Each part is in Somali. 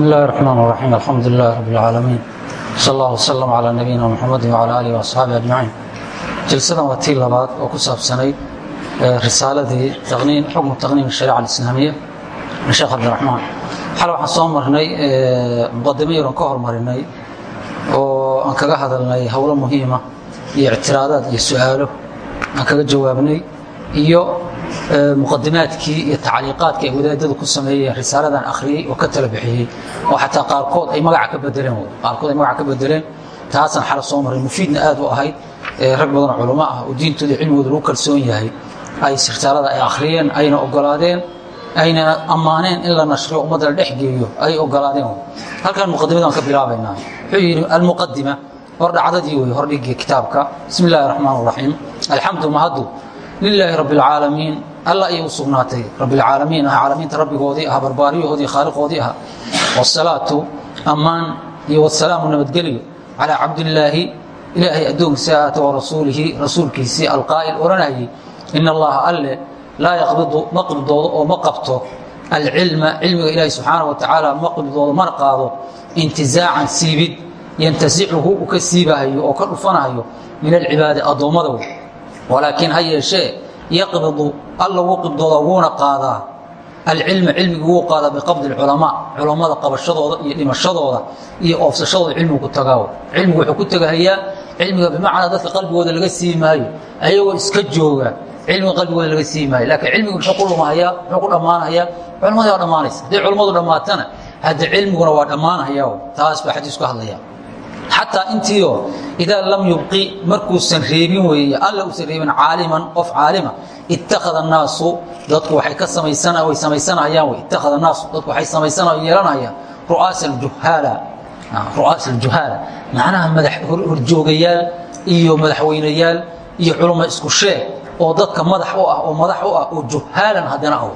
بسم الله الرحمن الرحيم الحمد لله رب العالمين صلى الله وسلم على نبينا محمد وعلى آله وأصحابه أجمعين جلسadan waa tii labaad oo ku saabsanayd risaaladii xukmu taqniim الشhaريcة الإسلاamiية sheekh cabdiرaحmaan xal waxaan soo marnay muqadimo yaron ka hormarinay oo aan kaga hadalnay howlo muhiima iyo ictiraadaad iyo su-aalo aan kaga jawaabnay iyo muqadimaadkii iyo tacliiqaadkii ay wadaadadu ku sameeyeen risaaladan akhriyey oo ka tala bixiyey oo xataa qaarkood ay magaca ka bedeleen qaarkood ay magaca ka bedeleen taasaan xala soo marray mufiidna aad u ahayd. Rag badanoo culamo ah oo diintooda cilmigooda lagu kalsoon yahay ay risaalada ay akhriyeen ayna ogolaadeen ayna ammaaneen in la nashriyo ummadda la dhex geeyo ay ogolaadeen halkan muqadimadaan ka bilaabaynaa. Wuxuu yidhi almuqadima hor dhacdadii wey hordhigii kitaabka. Bismi illahi raxmaan raxiim alxamdu mahaddu lilaahi rabbi alcaalamiin alla ayay u sugnaatay rabbilcaalamiin ah caalamiinta rabbigoodii ah barbaariyahoodii khaaliqoodii ah wasalaatu ammaan iyo wasalaamu nabadgelyo calaa cabdillaahi ilaahay addoonkiisa aata wa rasuulihi rasuulkiisii alqaa'il odhanayay in allaha alle laa yaqbidu ma qibdoodo oo ma qabto alcilma cilmiga ilaahi subxaana wa tacaala ma qibdoodo mana qaado intizaacan siibid yantasicuhu uu ka siibahayo oo ka dhufanahayo min alcibaadi addoommada wey walaakiin ha yeeshee yaqbidu alla wuu qibdooda wuuna qaadaa. Alcilma cilmigi wuu qaadaa biqabdi culamaa culammada qabashadooda iyo dhimashadooda iyo oofsashadooda cilmigu ku tagaa cilmigu wuxuu ku tegahayaa cilmiga bimacnaa dadka qalbigooda laga sii maayo ayagoo iska jooga cilmiga qalbigooda laga sii maayo. Laakiin cilmigu muxuu ku lumahayaa muxuu ku dhammaanayaa? Culammadii waa dhammaanaysa. Hadday culammadu dhammaatana hadde cilmiguna waa dhammaanaya taas baa xadiisku hadlaya xataa intiio idaa lam yubqi markuusan reebin weeye alla uusan reebin caaliman qof caalima ittakhada annaasu dadku waxay ka samaysan way samaysanayaan wey ittakhada annaasu dadku waxay samaysana yeelanayaan. Ru'aasa aljuhaala ru'aas aljuhaala macnaha madax horjoogayaal iyo madaxweynayaal iyo culummo isku sheeg oo dadka madax u ah oo madax u ah oo juhaalan haddana ah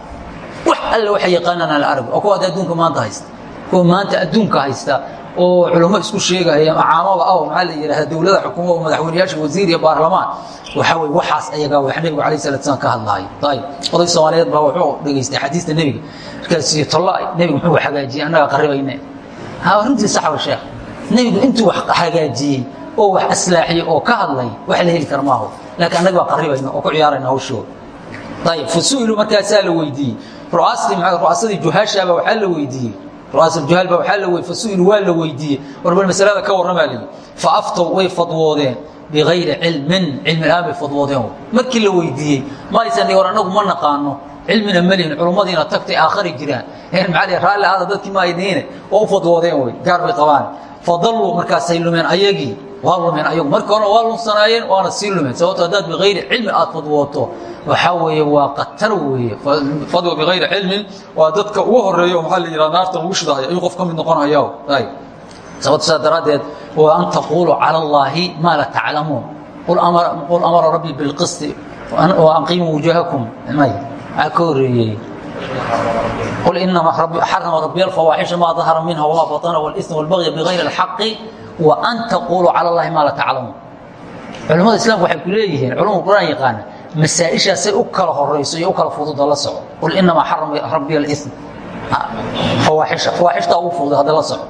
wax alle waxay yaqaanaan aan la arag kuwa adduunka maanta haysta kuwa maanta adduunka haysta oo culamo isku sheegaya caamaba ah maxaa la yidhahda dowladda xukumo oo madaxweyneyaasha wasiir iyo baarlamaan waxaa weye waxaas ayagaa wax nebigu alayh salat slam ka hadlaayo ayib oday soomaaliyeed baa wuxuu dhegaystay xadiista nebiga markaas tolla nebigu muxuu hagaajiyey annagaa qaribayne arrintii saxwa sheekh. Nebigu intuu wax hagaajiyey oo wax aslaaxiyey oo ka hadlay wax la heli kara maaho laakiin annaga baa qaribayna oo ku ciyaarayna hawshooda ayib fasu'ilu markaasaa la weydiiyey. Ru'aasadii juhaashaaba waxaa la weydiiyey ru'aasuljuhaal baa waxaa la wey fasu'ilu waa la weydiiyey. Warbal masalada ka warramaa lihi fa aftow way fadwoodeen bikayri cilmin cilmi la'aan bay fadwoodeen. Markii la weydiiyey ma aysan war annagu ma naqaano. Cilmina malihin culummadiina tagtay aakhari jiraan. Maxaa raalli ahaada dadkii ma ayniine oo u fadwoodeen wey gaar bay qabaan. Fadalluu markaasay lumeen ayagii waa lumeen ayagu markii hore waa lunsanaayeen waana sii lumeen. Sababto haddaad bikayri cilmi aad fadwooto waxaa weeye waa qatar weeye fadwa bikayri cilmin waa dadka ugu horeeyo maxaa la yidhaha naarta lagu shidaayo ayuu qof ka mid noqonaya ayib sababto saa daraaddeed waa an taquluu cala allaahi maa la taclamuun qul amara rabbii bilqisti wa anqiimuu wujuhakum maxaa ka horeeyey قل إنما حرم ربي الفواحش ما ظهر منها وما بطن والإثم والبغي بغير الحق وأن تقولوا على الله ما لا تعلمون culamada islaamku waxay ku leeyihiin culumada quraan yaqaana masaa-ishaasay u kala horayso iyo u kala fududa la soco. Qul inamaa xarama rabbiya alism fawaaxisha fawaaxishtaa ugu fududa hadda la soco.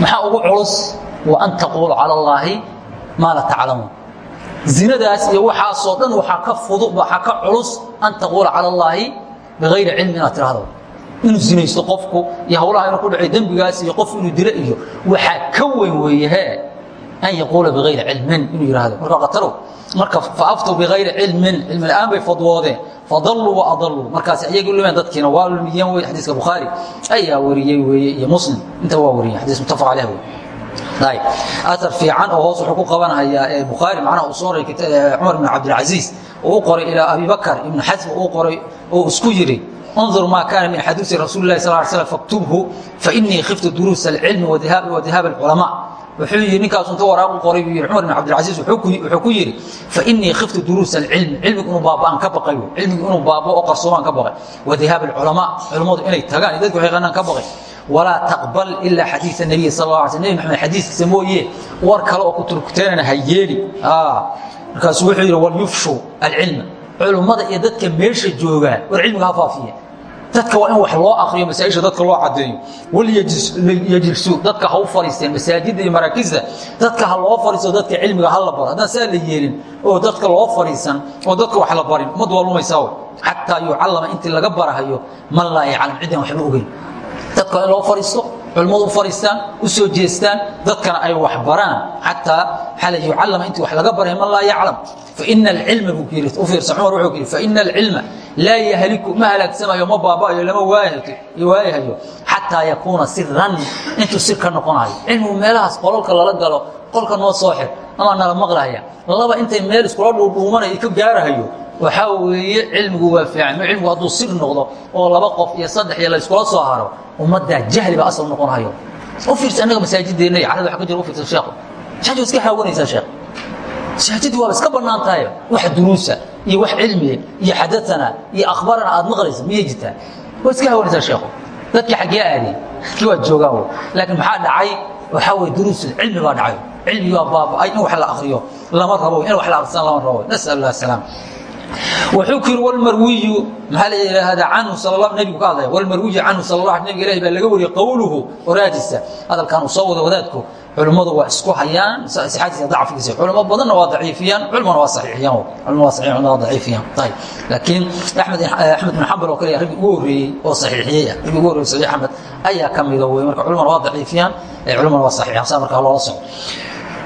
Maxaa ugu culus? Wa an taquulu cala allaahi maa la taclamuun zinadaas iyo waxaasoo dhan waxaa ka fudud waxaa ka culus an taquula cala allaahi bikayri cilmi inaad tirahdo inuu zinaysto qofku iyo hawlaha inuu ku dhacay dembigaas iyo qof inuu dilo iyo waxaa ka weyn weeye an yaquula bikayri cilmin inuu yihahdo marka qatalow marka faaftuu bikayri cilmin cilmi la'aan bay fadwoodeen fadalluu wa adalluu markaas iyagii lumeen dadkiina waa lumiyeen wey xadiiska bukhaari ayaa wariyey weeye iyo muslim inta waa wariyeen xadiis muttafaq caleh wey ayib aar fiican oo hoos wuxuu ku qabanayaa ee bukhaari macnaha uu soo horay cumar ibn cabdilcasiis uu u qoray ilaa abi bakar ibnu xasm uu qoray oo isku yidhi انظر ما كان من حديث رسول الله صلى الله عليه وسلم فاكتبه فإني خفت دروس العلم وذهاب وذهاب العلماء wuxuu yidhi ninkaas inta waraaq u qoray buu yidhi. Cumar bin cabdilcasiis wuxuu ku yidhi fainii khiftu duruus alcilm cilmigu inuu baaba'an ka baqay cilmigu inuu baabao oo qarsoomaan ka baqay. Wadihaab alculamaa culammadu inay tagaan iyo dadku waxay qanaan ka baqay. Walaa taqbal ilaa xadiisa nabiy sal la alay sl nebi maxamed xadiiskiisa mooye war kale oo ku turkuteenana ha yeeli. Markaasuu wuxuu yidhi walyufshu alcilma. Culummada iyo dadka meesha joogaan war cilmiga ha faafiya dadka waa in wax loo akriyo masaaisha dadka loo cadeeyo walyajlisuu dadka ha u fariisteen masaajidda iyo maraakista dadka ha loo fariisto dadka cilmiga ha la baro. Haddaan saa la yeelin oo dadka loo fariisan oo dadka wax la barin ummad waa lumaysaa xataa yucallama intii laga barahayo man laa yaclam cidan waxba ogeyn. Dadka in loo fariisto culimmadu u fariistaan jeestaan dadkana ay wax baraan xataa xala yucallama intii wax laga baray man laa yaclam. Faina alcilma buu ku yidhi cumar wuxuu ku yidhi faina alcilma laa yahliku ma halaagsamayo ma baaba'ayo lama waayahayo xataa yakuuna siran intuu sir ka noqonayo. Cilmigu meelahaas qololka lala galo qolka noo soo xir ama nala maqlahaya laba intay meel iskula dhuudhuumanayo ka gaarahayo waxaa weeye cilmigu waa fiican cilmigu hadduu sir noqdo oo laba qof iyo saddex iyo la iskula soo haro ummaddaa jahli baa asal noqonayo u fiirsa annaga masaajideenna iyo carada waxa ka jira u fiirsa sheekhu. Masaajid waa iska haawanaysaa sheekh masaajiddu waaba iska bannaan tahay wax duruusa iyo wax cilmiya iyo xadaana iyo akhbarana aad maqlaysa miyay jirtaa. Waa iska haawanaysaa sheekhu. Dadkii xaggee aadey kii waa joogaan laakiin maxaa dhacay? Waxaa weye duruusul cilmi baa dhacay cilmigi waa baaba'ay in wax la akriyo lama rabo in wax la akrisan lama rabo. Nasal allah salaam yidhi wlmarwiyu maxaa la yidhaahdaa canhu sal nebigu ka hadlaya wlmarwiyu canhu sal la nabig ilahi baa laga wariyey qowluhu waraadiisa hadalkan uu soo wada wadaadku culimmadu waa isku hayaan sixadiisa dacfigiisa culimo badanna waa daciifiyaan culimana waa saxiixiyaan. Culimo waa saxiix culimo waa daciifiyaan. Ayib laakiin axmed axmed bin xambal oo kale raggi ugu horreeyey oo saxiixiyey ah raggi ugu horreeyey saxiix axmed ayaa ka mida wey marka culimana waa daciifiyaan culimana waa saxiixiyaan. Saa markaa loola soco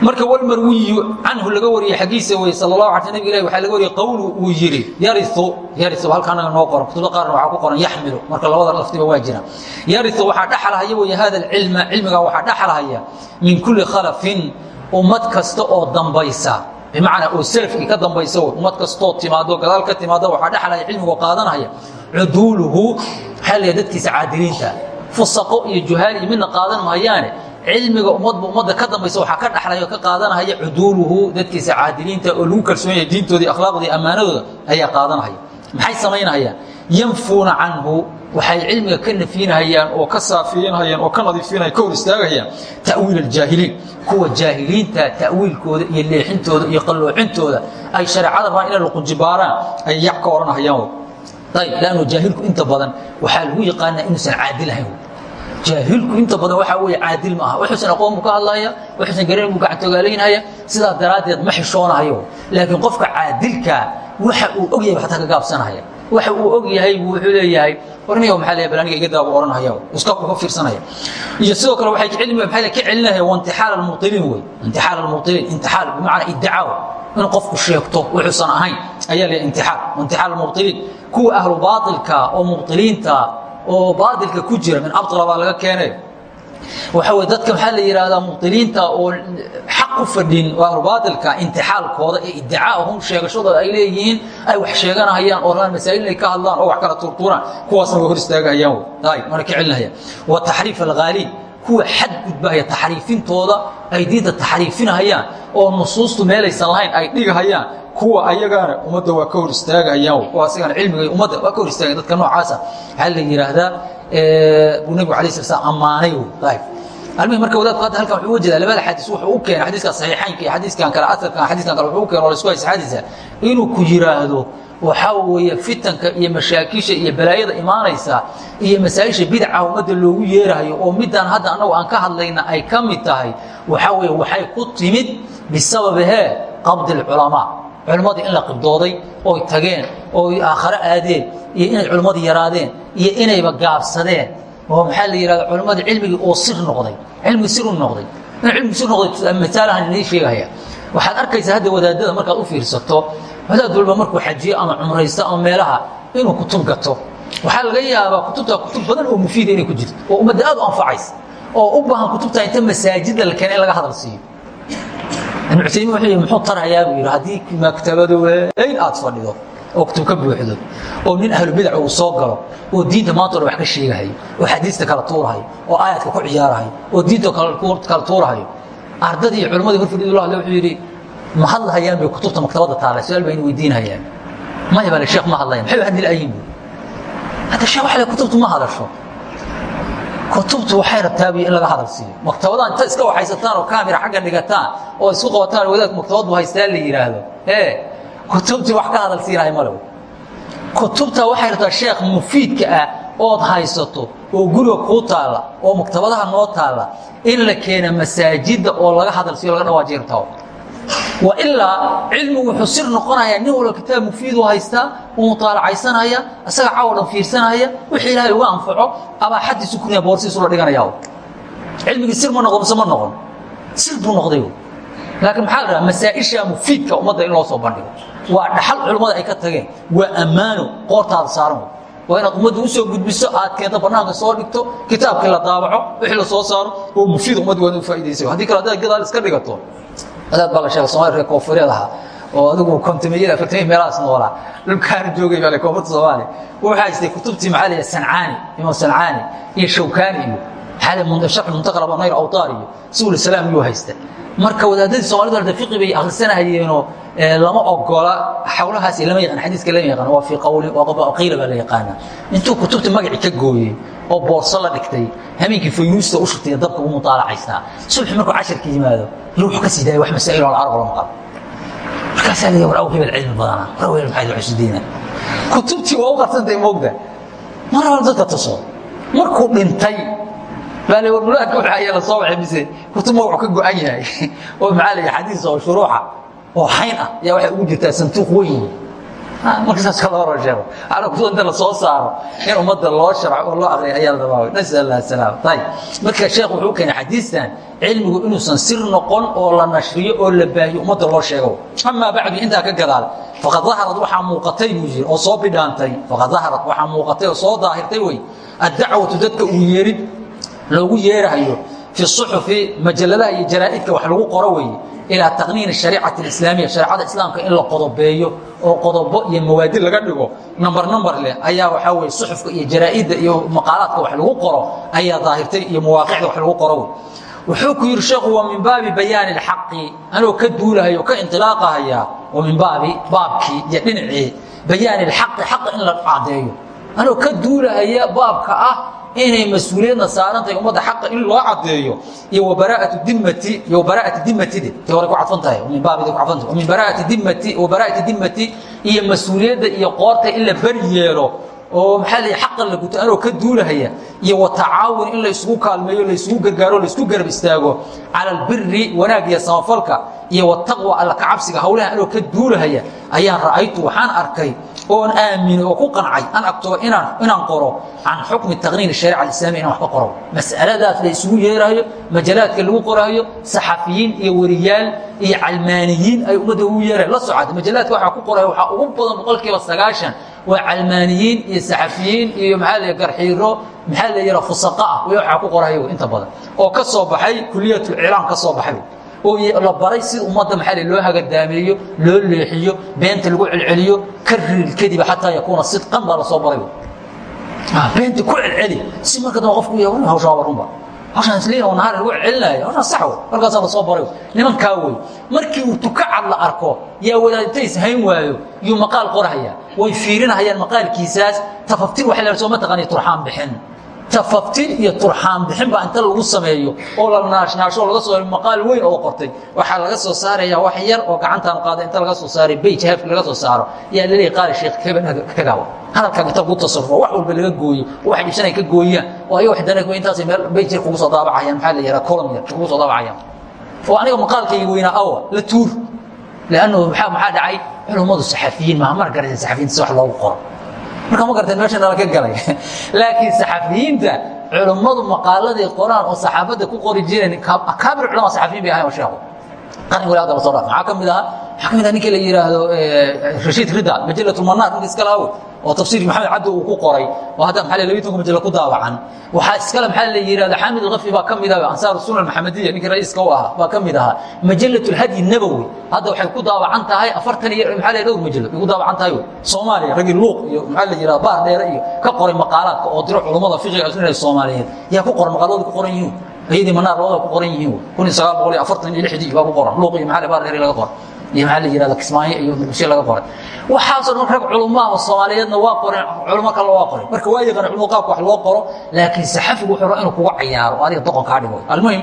marka wlmarwiyu canhu laga wariyey xaggiisa wey sal اlahu ala nabig ilahi waxaa laga wariyey qowlu uu yidhi yariu yariu halka anaga noo qoran kutubda qaarna waxaa ku qoran yaxmilu marka labada laftiba waa jira yariu waxaa dhaxalhaya wey hada cilma cilmigaa waxaa dhaxalhaya min kuli khalafin ummad kasta oo dambaysa bimacnaa oo selafkii ka dambaysa ummad kastoo timaado gadaal ka timaado waxaa dhaxalhaya cilmigoo qaadanaya cuduuluhu waxaa la dadkiisa fusaqo iyo juhaal iyo qaadan mahayaane cilmiga ummadba ummadda ka dambaysa waxaa ka dhaxlaya oo ka qaadanahaya cuduuluhu dadkiisa caadiliinta oo lagu kalsoon yahay diintooda iyo akhlaaqdooda iyo ammaanadooda ayaa qaadanahaya. Maxay samaynahayaan yanfuuna canhu waxay cilmiga ka nafiinahayaan oo ka saafiinhayaan oo ka nadiifinaya ka hor istaagahayaan ta'wiil aljaahiliin kuwa jaahiliinta ta'wiilkooda iyo leexintooda iyo qalloocintooda ay shareecada rabaan inay luqunjibaaraan ay yac ka odhanahayaan. Ayb lannu jaahilku inta badan waxaa lagu yaqaanaa inuusan caadil ahayn jaahilku inta badan waxaa wey caadil ma aha wuxuusan aqoon buu ka hadlaya wuxuusan garan buu gacantogaalaynaaya sidaa daraaddeed ma xishoonahayo laakiin qofka caadilkaa waxa uu og yahay xataa ka gaabsanaya. Waxa uu og yahay buu wuxuu leeyahay warniyo maxaa leeyahay bal aniga iga daabu oranaya iska uga fiirsanaya iyo sidoo kale waxay cilmiga maxaa ka celinaya? Waa intixaal almubtiliin wey intixaal almubtiliin intixaal bimacnaa iddicaaw in qofku sheegto wuxuusan ahayn ayaa leeyahay intixaal. Intixaal almubtiliin kuwa ahlu baatilka oo mubtiliinta oo baadilka ku jira min abطla baa laga keenay. Waxa wey dadka maxaa la yidhaahdaa mubطiliinta oo xaq u fadhin oo ahlubaatilka intixaalkooda ee iddicaahum sheegashadooda ay leeyihiin ay wax sheeganahayaan oo rabaan masaa'il inay ka hadlaan oo wax kala tuurtuuraan. Kuwaasna way hor istaagahayaan ayb mana ka celinahayaan wa taxriif alghaaliin kuwa xadgudbahaya taxriifintooda ay diinta taxriifinahayaan oo nusuustu meelaysan lahayn ay dhigahayaan kuwa ayagaana ummadda waa ka hor istaagahayaan kuwa asigana cilmiga ummadda waa ka hor istaagayan dadka noocaasa. Waxaa la yidhaahdaa buu nebigu alay sla slam ammaanay ayb almihi marka wadaadku hadda halkan wuxuu uga jeedaa labada xadiis wuxuu u keenay xadiiska saxiixaynka iyo xadiiskan kale asarkan xadiiskan kale wuxuu u keenay oo la isku haysa xadiisa inuu ku yidhaahdo waxaa weeye fitanka iyo mashaakisha iyo balaayada imaanaysa iyo masaa'isha ummadda loogu yeerahayo oo midaan hadda annagu aan ka hadlayna ay ka mid tahay waxaa weeye waxay ku timid bisababi hee qabdi alculamaa culimmadii in la qibdooday oy tageen ooy aakhare aadeen iyo inay culimmadii yaraadeen iyo inayba gaabsadeen. Oo maxaa la yidhahda culimmadii cilmigii oo sir noqday cilmigii siru noqday. In cilmigii sir noqday misaalahan inii sheegahaya waxaad arkaysaa hadda wadaadada markaad u fiirsato wadaad walba markuu xajiyo ama cumraysto ama meelaha inuu kutub gato. Waxaa laga yaabaa kutubta kutub badan oo mufiida inay ku jirto oo ummadda aad u anfacaysa oo u baahan kutubta inta masaajidda la keena in laga hadal siiyo. Ibn cusaymiin wuxuu yidhi muxuu tarayaa? Buu yidhi haddii maktabado weyn aad fadhido oo kutub ka buuxdo oo nin ahlu bidac uu soo galo oo diinta maanta o dhan wax ka sheegahayo oo xadiista kala tuurahayo oo aayaadka ku ciyaarahayo oo diinta kala tuurahayo ardadii culimmadii hor fadhiduu la hadlay wuxuu yidhi ma hadlahayaan bay kutubta maktabadda taala su'aal bayna weydiinhayaan maya bale sheekh ma hadlayan maxay hadli la'ayin bu hadda sheekh waxa le kutubtu ma hadasho. Kutubtu waxay rabtaa in laga hadal siiyo. Maktabadaan inta iska waxaysataan oo kaamira xagga dhigataan oo isku qabataan wadaad maktabad bu haystaa la yidhaahdo ee kutubtii wax ka hadal siinahay male kutubta waxay rabtaa sheekh mufiidka ah ood haysato oo guriga kuu taalla oo maktabadaha noo taalla in la keena masaajidda oo laga hadalsiyo laga dhawaajiirtao wa ilaa cilmigu wuxuu sir noqonayaa nin walba kitaab mufiidu haystaa uu mutaalacaysanaya isaga caawo dhan fiirsanaya wixii ilaahay uga anfaco abaa xaddiisu kunaya boorsiisu la dhiganaya cilmigii sir ma noqon mise ma noqon. Sir buu noqday laakiin maxaa la dhaha masaa'isha mufiidka ummadda in loo soo bandhigo. Waa dhaxal culimmada ay ka tageen. Waa ammaano qoortaada saaran waa inaad ummadda u soo gudbiso aad keento banaanka soo dhigto kitaabkii la daabaco wixii la soo saaro oo mufiid ummadda waa u faa'idaysa haddii kale haddaad gadaal iska dhigato adaad baa la sheega somalia reer koonfureed ahaa oo adigu kontameyada afartamey meelahaas noolaa. Dhulkaana joogay baa koonfurta soomaaliya wuxuu haystay kutubtii maxaa sancaani imaam sancaani iyo shawkaani iyo maxaa sharxu muntaqal abanayr awtaar iyo subul salaam iyuu haysta marka wadaadadii soomalidu hadda fiqi bay akhrisanahayeenoo lama ogola xawlahaasi lama yaqaan xadiiska lama yaqaan waa fii qawli qiila baa la yaqaana intuu kutubta magaci ka gooyey oo boorso la dhigtay habeenkii faynuusta u shurtay dabka ugu mutaalacaystaa subaxi markuu casharka yimaado ruuxu ka sii daaya wax masaa'il oo arag lama qabo markaasaa leeyahay war aw hebel cilmi badana war aw hebel maxaad diina kutubtii waa u qarsantay moogda mar hal dadka tuso markuu dhintay baa le war mulaadka waxa ayaa la soo waxay mise kutub magacu ka go-an yahay. Oo maxaa la xadiis oo shuruuxa oo xayn ah ayaa waxay ugu jirtaa santuuq weyn. Marka saas loo hor sheego ana kutub inta la soo saaro in ummadda loo sharco oo loo aqriyo ayaa la rabaa nasal allah salaam ayib marka sheekh wuxuu keenay xadiistan cilmigu inuusan sir noqon oo la nashriyo oo la baahiyo ummadda loo sheego. Amaa bacdu intaa ka gadaal faqad daharad waxaa muuqatay buu yiri oo soo bidhaantay. Faqad daharad waxaa muuqatay oo soo daahirtay wey addacwatu dadka uu yeerid loogu yeerahayo fi suxufi majaladaha iyo jaraaidka wax lagu qoro weeye ilaa taqniini sharicati islaamiya shareecada islaamka in la qodobeeyo oo qodobo iyo mawaadi laga dhigo namber namber leh ayaa waxaa weye suxufka iyo jaraaidda iyo maqaalaadka wax lagu qoro ayaa daahirtay iyo mawaaqiicda wax lagu qoro wey wuxuu ku yidhi sheekhu wa min baabi bayaani اlxaqi anoo ka duulahayo ka inilaaqahaya wa min baabi baabkii iyo dhinacii bayaani اlxaqi xaqa in la caddeeyo. Anoo ka duulahaya baabka ah inay mas'uuliyadna saarantahay ummadda in loo cadeeyo iyo wabaraa'atu dimmati iyo wabaraa'ati dimmatide tii hore ku cadfan tahay min baabida ku cadfan tahay min baraa'ati dimmati wabaraa'ati dimmati. Iyo mas'uuliyadda iyo qoorta in la beri yeelo oo maxaa la xaqa la guto ka duulahaya. Iyo watacaawun in la isugu kaalmeeyo la isugu gargaaro la isku garab istaago. Cala albiri wanaag iyo samafalka iyo wataqwa alla ka cabsiga hawlaha anoo ka duulahaya ayaan ra'aytu waxaan arkay oon aaminay oo ku qancay an agtoo inaan qoro can xukmi taqniin shariica alislamiya inaan wax ka qoro. Mas'aladaas la isugu yeerayo majalaadka lagu qoraayo saxafiyiin iyo wariyaal iyo calmaaniyiin ay ummadda ugu yeerayo la socota majalaadka waxaa ku qoraya waxaa ugu badan boqolkiiba sagaashan waa calmaaniyiin iyo saxafiyiin iyo maxaa la garxiiro maxaa la yidhaha fusaqa ah waxaa ku qoraya inta badan. Oo ka soo baxay kuliyatulcilaam ka soo baxay la baray si ummadda maxaa loo hagardaameeyo loo leexiyo beenta lagu celceliyo karrir kadiba xataa yakuuna sidqan baa la soo baray beenta ku celceli si marka dambe qofku yahay hawshaa waa runba. Hawshaan isliin oo nahaar lagu celcelinaayo hawshaan sax wey markaasaa la soo baray nimankaa wey markii uu tukacad la arko yaa wadaadtays hayn waayo yuu maqaal qorahaya way fiirinahayaan maqaalkiisaas tafaftir waxa la soo mataqaaniya turxaan bixin tafaftir iyo turxaan bixin baa inta lagu sameeyo oo la naashnaasho laga soo maqaal weyn oo qortay. Waxaa laga soo saaraya wax yar oo gacantaan qaada inta laga soo saaray beyj haafki laga soo saaro. Yaa la leeyahay qaali sheekh keben kagaawa hadalkaa inta lagu tasarufo wax walba laga gooyo oo wax dhibsanay ka gooyaan oo ayaga wax dana intaasay meel beyj yar kugu soo daabacayaan maxaa la yidhaha column yar kugu soo daabacayaan. Oo aniga maqaalkayga weynaa awa la tuur. Lannahu maxaa dhacay? Culummadu saxafiyiin maaha mar garaysa saxafiyiinta si wax loogu qoro marka ma garteen meesha nala ka galay. Laakiin saxafiyiinta culummadu maqaaladay qoraan oo saxaafadda ku qori jireen akaabir culama saxafiyin bay ahayn oo sheekhu qarin wali hadda soo dhaaf maxaa ka mid ahaa maxaa ka mid ah ninkii la yidhaahdo rashiid rida majalatulmanaar ninka iskala awe oo tafsiirkii maxamed cabdi uu ku qoray oo hadda maxaa labiyi tobanka majalo ku daawacan. Waxaa iskale maxaa la yidhahda xaamid alkhafi baa ka mid ah ansaaru sunna almaxamadiya ninkii ra'iiska u ahaa baa ka mid ahaa. Majalatulhadyi nabowi hadda waxay ku daawacan tahay afartan iyo maxaa la dhowr majalo bay ku daawacan tahay soomaaliya ragii luuq iyo maxaa la yidhahda baar dheere iyo ka qoray maqaalaadka oo diro culummada fiqiga asrinaya soomaaliyeed yaa ku qoran maqaaladooda ku qoran yihiin ayadii manaar labada ku qoran yihiin kun iyo sagaal boqol iyo afartan iyo lixdii baa ku qoran. Luuq iyo maxaa baar dheere laga qoray. Iyo maxaa la yidhahda kismaayo iyo muqdisho laga qoray. Waxaasoo dhan rag culummaha soomaaliyeedna waa qoreen culummo kale waa qoray marka waa yaqaan culummo qaabka wax loo qoro laakiin saxafigu wuxuu rabaa inuu kuga cayaaro adiga doqon kaa dhigo almuhim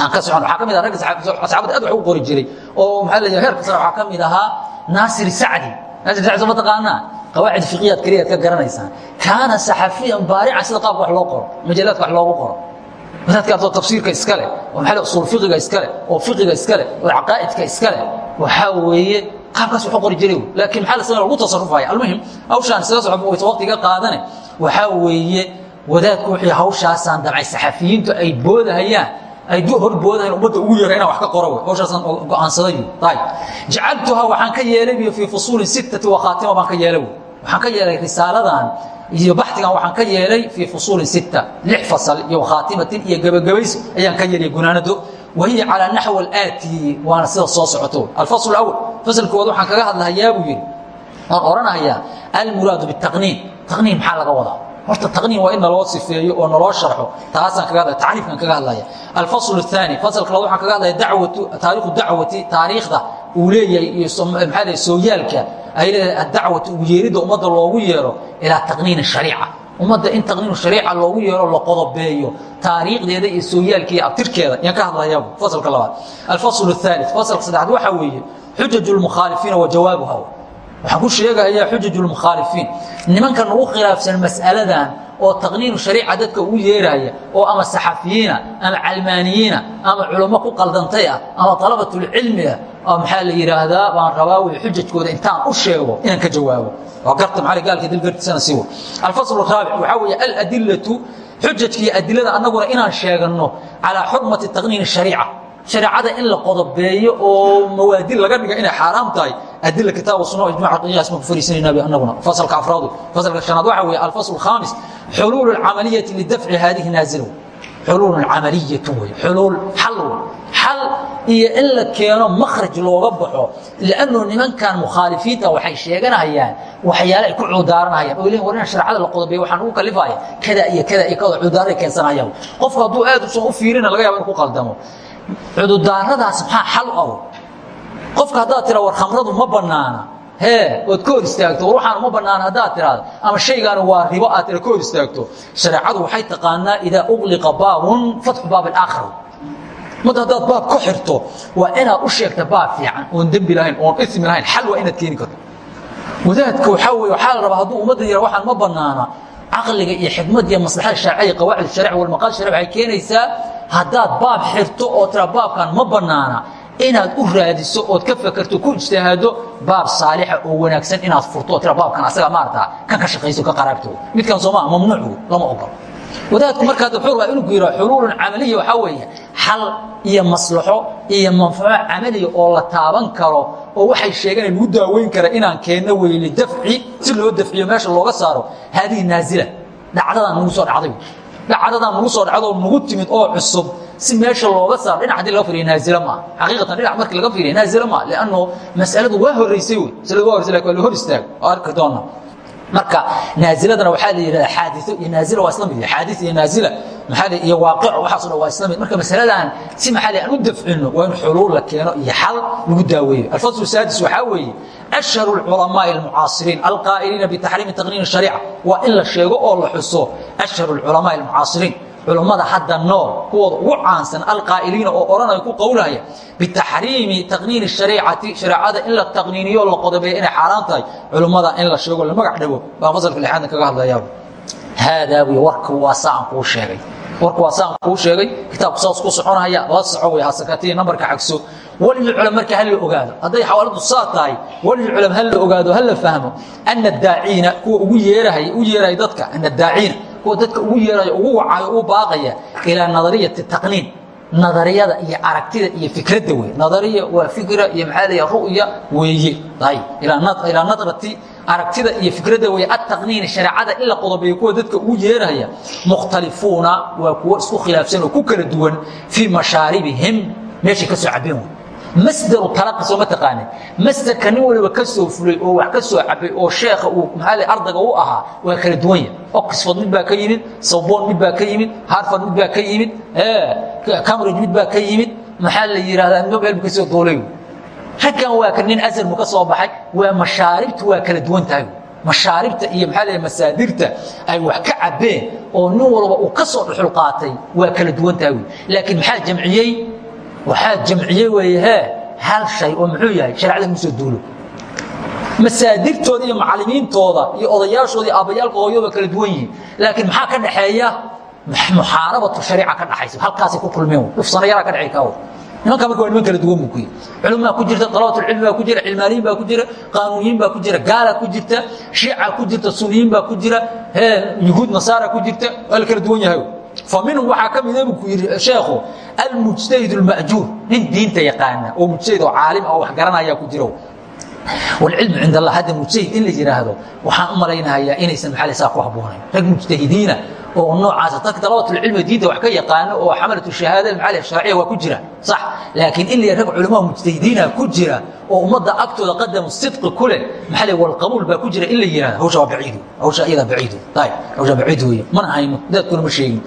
aan ka socon waxaa ka mid ah ragga saxaabada aad wax u qori jiray oo maxaa la yidhahda heerka sare waxaa ka mid ahaa naasir sacdi. Naasir sacdi soo ma taqaanaa? Qawaacid fiqiyaad keliyaad ka garanaysaan. Kaana saxafiyan baarican sida qaabka wax loo qoro majallaadka wax loogu qoro wadaadkaasoo tafsiirka iska leh oo maxaa usul fiqiga iska leh oo fiqiga iska leh oo caqaa'idka iska leh waxaa weeye qaabkaas waxu qori jiray laakiin maxaa la samaya lagu tasarufaya almuhim hawshaan isaga socod waysa waqtiga qaadane waxaa weeye wadaadku wixii hawshaasaan damcay saxafiyiintu ay boodahayaan ay hor boodahayan ummadda ugu yeera inaan wax ka qoro wey hawshaasaan go'aansaday ayib jacaltuhaa waxaan ka yeelay biyo fii fusuulin sittati wa khaatima baan ka yeelay wey waxaan ka yeelay risaaladan iyo baxigan waaan ka yeelay fii fusuuli sit lix fasal iyo khaatimatin iyo gebagabays ayaan ka yeelay gunaanado. Wahiya calaa naxwi aati waana sida soo socoto. Alfasl awl fasalkood waxaan kaga hadlahayaa buu yidhi. Oon odhanahayaa almuraadu bitaqniin taqniin maxaa laga wadaa? Horta taqniin waa in naloo sifeeyo oo naloo sharxo. Taasaan kaga hadlaya tacriifkan kaga hadlaya. Alfasl aani fasalka labaad waxaan kaga hadlaya dawatu taariikhu dacwati taariikhda uu leeyahay iyo maxaa sooyaalka ay leedahay addacwatu ummadda loogu yeero ilaa taqniini shariica. Ummadda in taqniinu shariica loogu yeero la qodobeeyo taariikhdeeda iyo sooyaalka iyo abtirkeeda. Yaan ka hadlayaab fasalka labaad. Alfasl aali fasalka saddexaad waxaa weeye xujaju lmukhaalifiina wa jawaabuha. Waxaan ku sheegayaa xujaju lmukhaalifiin nimanka nagu khilaafsan mas'aladan oo taqniinu shariica dadka ugu yeeraya oo ama saxafiyiina ama calmaaniyiina ama culamo ku qaldantay ah ama alabatulcilmi ah oo maxaa la yidhaahdaa baan rabaa wy xujajkooda intaan u sheego inaan ka jawaabo waa garta maa gaalka dilgartiisana sii wa alfasl raabic waxaa weeye aladilatu xujajkiiyo adilada annaguna inaan sheeganno calaa xurmati taqniini shariica shareecada in la qodobeeyo oo mawaadi laga dhiga inay xaaraam tahay adila kitaab suna ijmac qiyaas ma ku fariisanayna anaguna fasalka afraadu fasalka shanaad waxa weeye alfasl الkhaamis xuluul الcamaliyati lidafci hadihi naazila xuluul camaliyatu wey xuluul xal wey xal iyo in la keeno makhraj looga baxo lannu nimankan mukhaalifiinta waxay sheeganayaan waxyaale ay ku cudaaranayaan oo lehin war in shareecada la qodobeeyo waxaan ugu kalifaya kada iyo kada iyo kada cudaaray keensanayaan qofku hadduu aad usan u fiirina laga yaba in ku qaldamo cududaaradaas maxaa xal aw qofka haddaad tira war khamradu ma bannaana. Hee ood ka hor istaagto. War waxaanu ma bannaana haddaad tiraado ama shaygaani waa ribo aad tira ka hor istaagto. Shareecadu waxay taqaanaa idaa uqliqa baabun fatxu baab alaakhar mad haddaad baab ku xirto waa inaad u sheegta baab fiican oon dembi lahayn oon ismi lahayn. Xal waa inaad keeni karto. Wadaadka waxaa weye waxaa la rabaa hadduu ummadda yara waxaan ma bannaana caqliga iyo xikmad iyo maslaxada sharciya qawaacid sharic walmaqaal sharic waxay keenaysaa haddaad baab xirto oo tira baabkan ma bannaana inaad u raadiso ood ka fakerto ku ijtihaado baab saalixa oo wanaagsan inaad furto oo tira baabkan asaga maarata kan ka shaqayso ka qaraabtooda midkan soomaa mamnuucu lama ogolo wadaadku markaad wuxuu rabaa inuu yidhaha xuluulun camaliya waxaa weeye xal iyo maslaxo iyo manfaco camaliya oo la taaban karo oo waxay sheeganay lagu daaweyn kara inaan keenno wey lidafci si loo dafciyo meesha looga saaro haadihi naazila dhacdadan nagu soo dhacday. Dhacdadan nagu soo dhacdoo nagu timid oo cusub si meesha looga saaro. Dhinac haddii laga fiiriya naazila maaha xaqiiqatan dhinac markii laga fiiriya naazila maaha lianno mas'aladu waa horraysay wey. Masaladu waa horraysay laakiin waa la hor istaago. Oo arki doona marka naaziladana waxaa la yidhahda xaadio iyo naazila waa isla mid iyo naazila maxaa iyo waaqic waxaaso waa isla marka masaladan si maxaa aan u dafcino waa in xuluul la keeno iyo xal lagu daaweeyo. Alfasl saadis waxaa weeye ashharu اlculamaai almucaasiriin alqaa'iliina bitaxriimi taqniin shariica waa in la sheego oo la xuso ashharu اlculamaai almucaasiriin culummada hadda nool kuwooda ugu caansan alqaa'iliina oo odhanaya ku qowlaya bitaxriimi taqniini shariicati shareecada in la taqniiniyo la qodobeeya inay xaaraan tahay culummada in la sheego la magac dhawo baan fasalka lixaadna kaga hadlayaa haadaa buy warka waa saan kuu sheegay. Warka waa saan kuu sheegay. Kitaabku saas ku soconaya la soco wey hasakatii nambarka xagso walilculam marka ha la ogaado hadday xawaaladu saa tahay walilculam ha la ogaado ha la fahmo ana daaciina kuwa ugu yeerahay u yeerahay dadka ana daaciina kuwa dadka ugu yeeraya ugu wacayo ugu baaqaya ilaa nadariyati taqniin nadariyada iyo aragtida iyo fikradda wey nadariya waa fikra iyo maxaa leeya ru'ya weeye. Ilaa nadrati aragtida iyo fikradda wey ataqniini shareecada in la qodobeeyo kuwa dadka ugu yeeraya mukhtalifuuna waa kuwo isku khilaafsan oo ku kala duwan fii mashaaribihim. Meeshay ka soo cabeen wey masdaru talaqi soo ma taqaanin masdarka nin waliba ka soo fulay oo wax ka soo cabay oo sheekha uu maxaa ardaga u ahaa waa kala duwan yahay. Oxford mid baa ka yimid sawbon mid baa ka yimid harford mid baa ka yimid cambridge mid baa ka yimid maxaa la yidhahdaa meel bu ka soo duulay raggan waa ka nin asarmu ka soo baxay waa mashaaribtu waa kala duwan tahay. Mashaaribta iyo maxaa la masaadirta ay wax ka cabbeen oo nin walba uu ka soo dhuxul qaatay waa kala duwan tahay. Laakiin maxaa jamciyey waxaa jamciyey weeye hee hal shay oo muxuu yahay? Shareecada lagu soo duulo. Masaadirtooda iyo macalimiintooda iyo odayaashooda iyo aabbayaalka hooyadooda kala duwan yihiin. Laakiin maxaa ka dhaxeeya? Muxaarabatu shariica ka dhaxaysa. Halkaasay ku kulmeen. Dhufsana yaraa ka dhexey kaawo nimanka marka waa niman kala duwan buu ku yidhi. Culummaa ku jirta dalabatulcilmi baa ku jira cilmaaniyiin baa ku jira qaanuuniyiin baa ku jira gaalaa ku jirta shiica ku jirta suniyiin baa ku jira yuhuud nasaara ku jirta waa la kala duwan yahay. Faminhum waxaa ka mida buu ku yidhi sheekhu almujtahid اlma'juur nin diinta yaqaana oo mujtahid oo caalim oo wax garanaya ku jiro. wاlcilmu cind allah hadda mujtahid in la yidhaahdo waxaan u malaynahayaa inaysan maxaa saa ku habboonayn rag mujtahidiina oo noocaas dadka dalabatulcilmiga diinta wax ka yaqaano oo xamalatu shahaada maxaa sharciya waa ku jira sax laakiin in la rag culamaa mujtahidiina ku jira oo ummadda agtooda qadamu sidqi ku leh maxaa la walqabuul baa ku jira in la yidhahdo hawsha waa baciidu hawsha iyada baciidu. Ayib hawsha baciid weeye. Mana hayno daadkuna ma sheegin.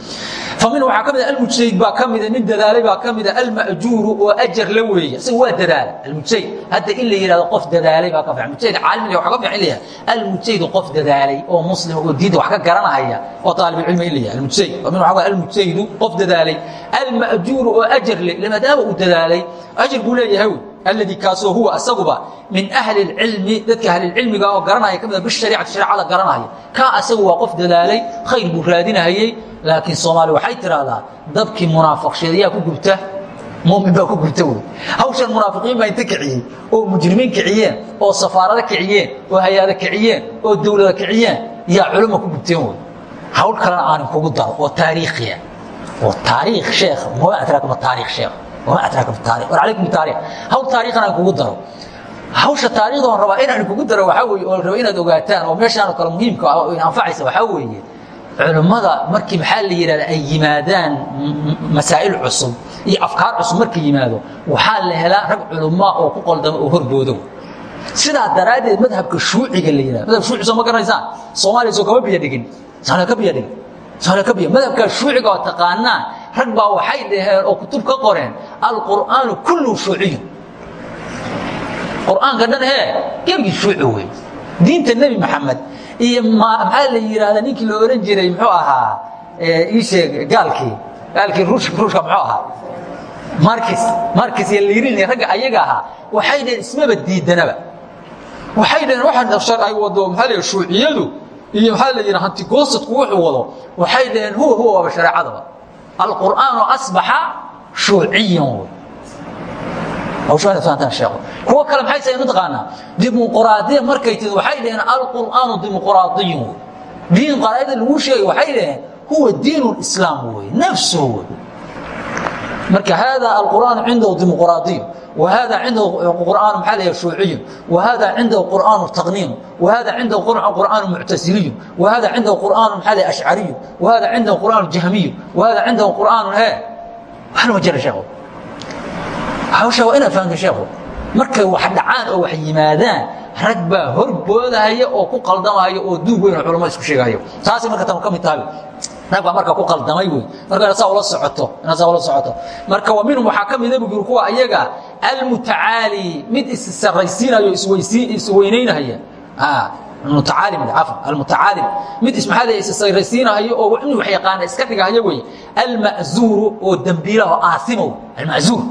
Famin waxaa ka mid a almujtahid baa ka mida nin dadaalay baa ka mida alma'juuru oo ajar la weeye isaga waa dadaala almujtahid. Hadda in la yidhahdo qof dadaalay baa ka fiican. Mujtahid caalim waxa ka fiican in la yidhahdo almujtahidu qof dadaalay oo muslim oo diinta wax ka garanahaya oo taalibulcilmi in la yidhahdo almujtahid. Famin waxaa waa almujtahidu qof dadaalay. Alma'juuru oo ajar le maadaama uu dadaalay. Ajar buu leeyahay alladii kaasoo huwa asaguba min ahli اlcilmi dadka ahlilcilmiga oo garanaya ka mida bishariicati shareecada garanaya kaa asagu waa qof dadaalay khayr buu raadinahayey laakiin soomaali waxay tidhaahdaa dabkii munaafiqsheedyaa ku gubta mumin baa ku gubta wey hawshan munaafiqiin baa inta kiciyey oo mujrimiin kiciyeen oo safaarado kiciyeen oo hayaado kiciyeen oo dowladda kiciyeen yaa culuma ku gubteen wey hawl kalena aanin kugu daro oo taariikhiya oo taariikh sheekh mama adraakama taariikh sheekh wama adraaka bitaarikh war calaykum bitaarikh hawl taariikhan aan kugu daro. Hawsha taariikhda oon rabaa inaan kugu daro waxaa weeye oo raba inaad ogaataan oo meeshaan kale muhiimka ah oo in anfacaysa waxaa weeye culimmada markii maxaa la yidhahda ay yimaadaan masaa'il cusub iyo afkaar cusub markii yimaado waxaa la helaa rag culumma oo ku qoldama oo horboodo. Sidaa daraaddeed madhabka shuuciga la yidhahda madhab shuuci soo ma garanaysaan? Soomaaliya soo kama biyo dhigin. Soomaaliya ka biyo dhigin. Soomaaliya ka biyo madhabka shuuciga oo taqaanaan rag baa waxay dhaheen oo kutub ka qoreen alqur'aanu kulluhu shuuciyu qur'aanka dhan hee gebgii shuuci wey diinta nebi maxamed iyo maxaa la yidhahda ninkii la ohan jiray muxuu ahaa ii sheeg gaalkii gaalkii ruushka muxuu ahaa? Markis markis iyo liirin ragga ayaga ahaa. Waxay dhaheen ismaba diidanaba. Waxay dhaheen waxaan ay wado maxaa la shuuciyadu? Iyo maxaa la yidhaha hantigoosadku wuxuu wado. Waxay dhaheen huwa huwa waaba shareecadaba alqur'aanu asbaxa shuuciyan sheekho kuwa kale maxay sayn mataqaanaa dimuquraadiya markay tid waxay dhaheen alqur'aanu dimuquraadiyun wey diin qaraa'ida lagu sheegay waxay dhaheen huwa diin lislaam wey nafsuhu wey marka hada alqur'aan cindahu dimuquraadiyu وهذا عنده قرآن محل شيوعي وهذا عنده قرآن تقنين وهذا عنده قرآن معتزلي وهذا عنده قرآن محل أشعري وهذا عنده قرآن جهمي وهذا عنده قرآن ها وحنا وجر شيخه hawsha waa inaad fahanka sheekhu markay wax dhacaan oo wax yimaadaan rag baa horboodahaya oo ku qaldamahaya oo duug weyn oo culamo isku sheegahayo taasay marka tan ka mid tahay rag baa marka ku inaad saa ula socoto marka wa minhum waxaa ka mida buguri kuwa ayaga almutacaali mid issaraysiinayo isweynaynahaya mutacaalim mid yaqaana iska dhigahayo wey alma'zuuru oo dembiilaho aasimow alma'zuur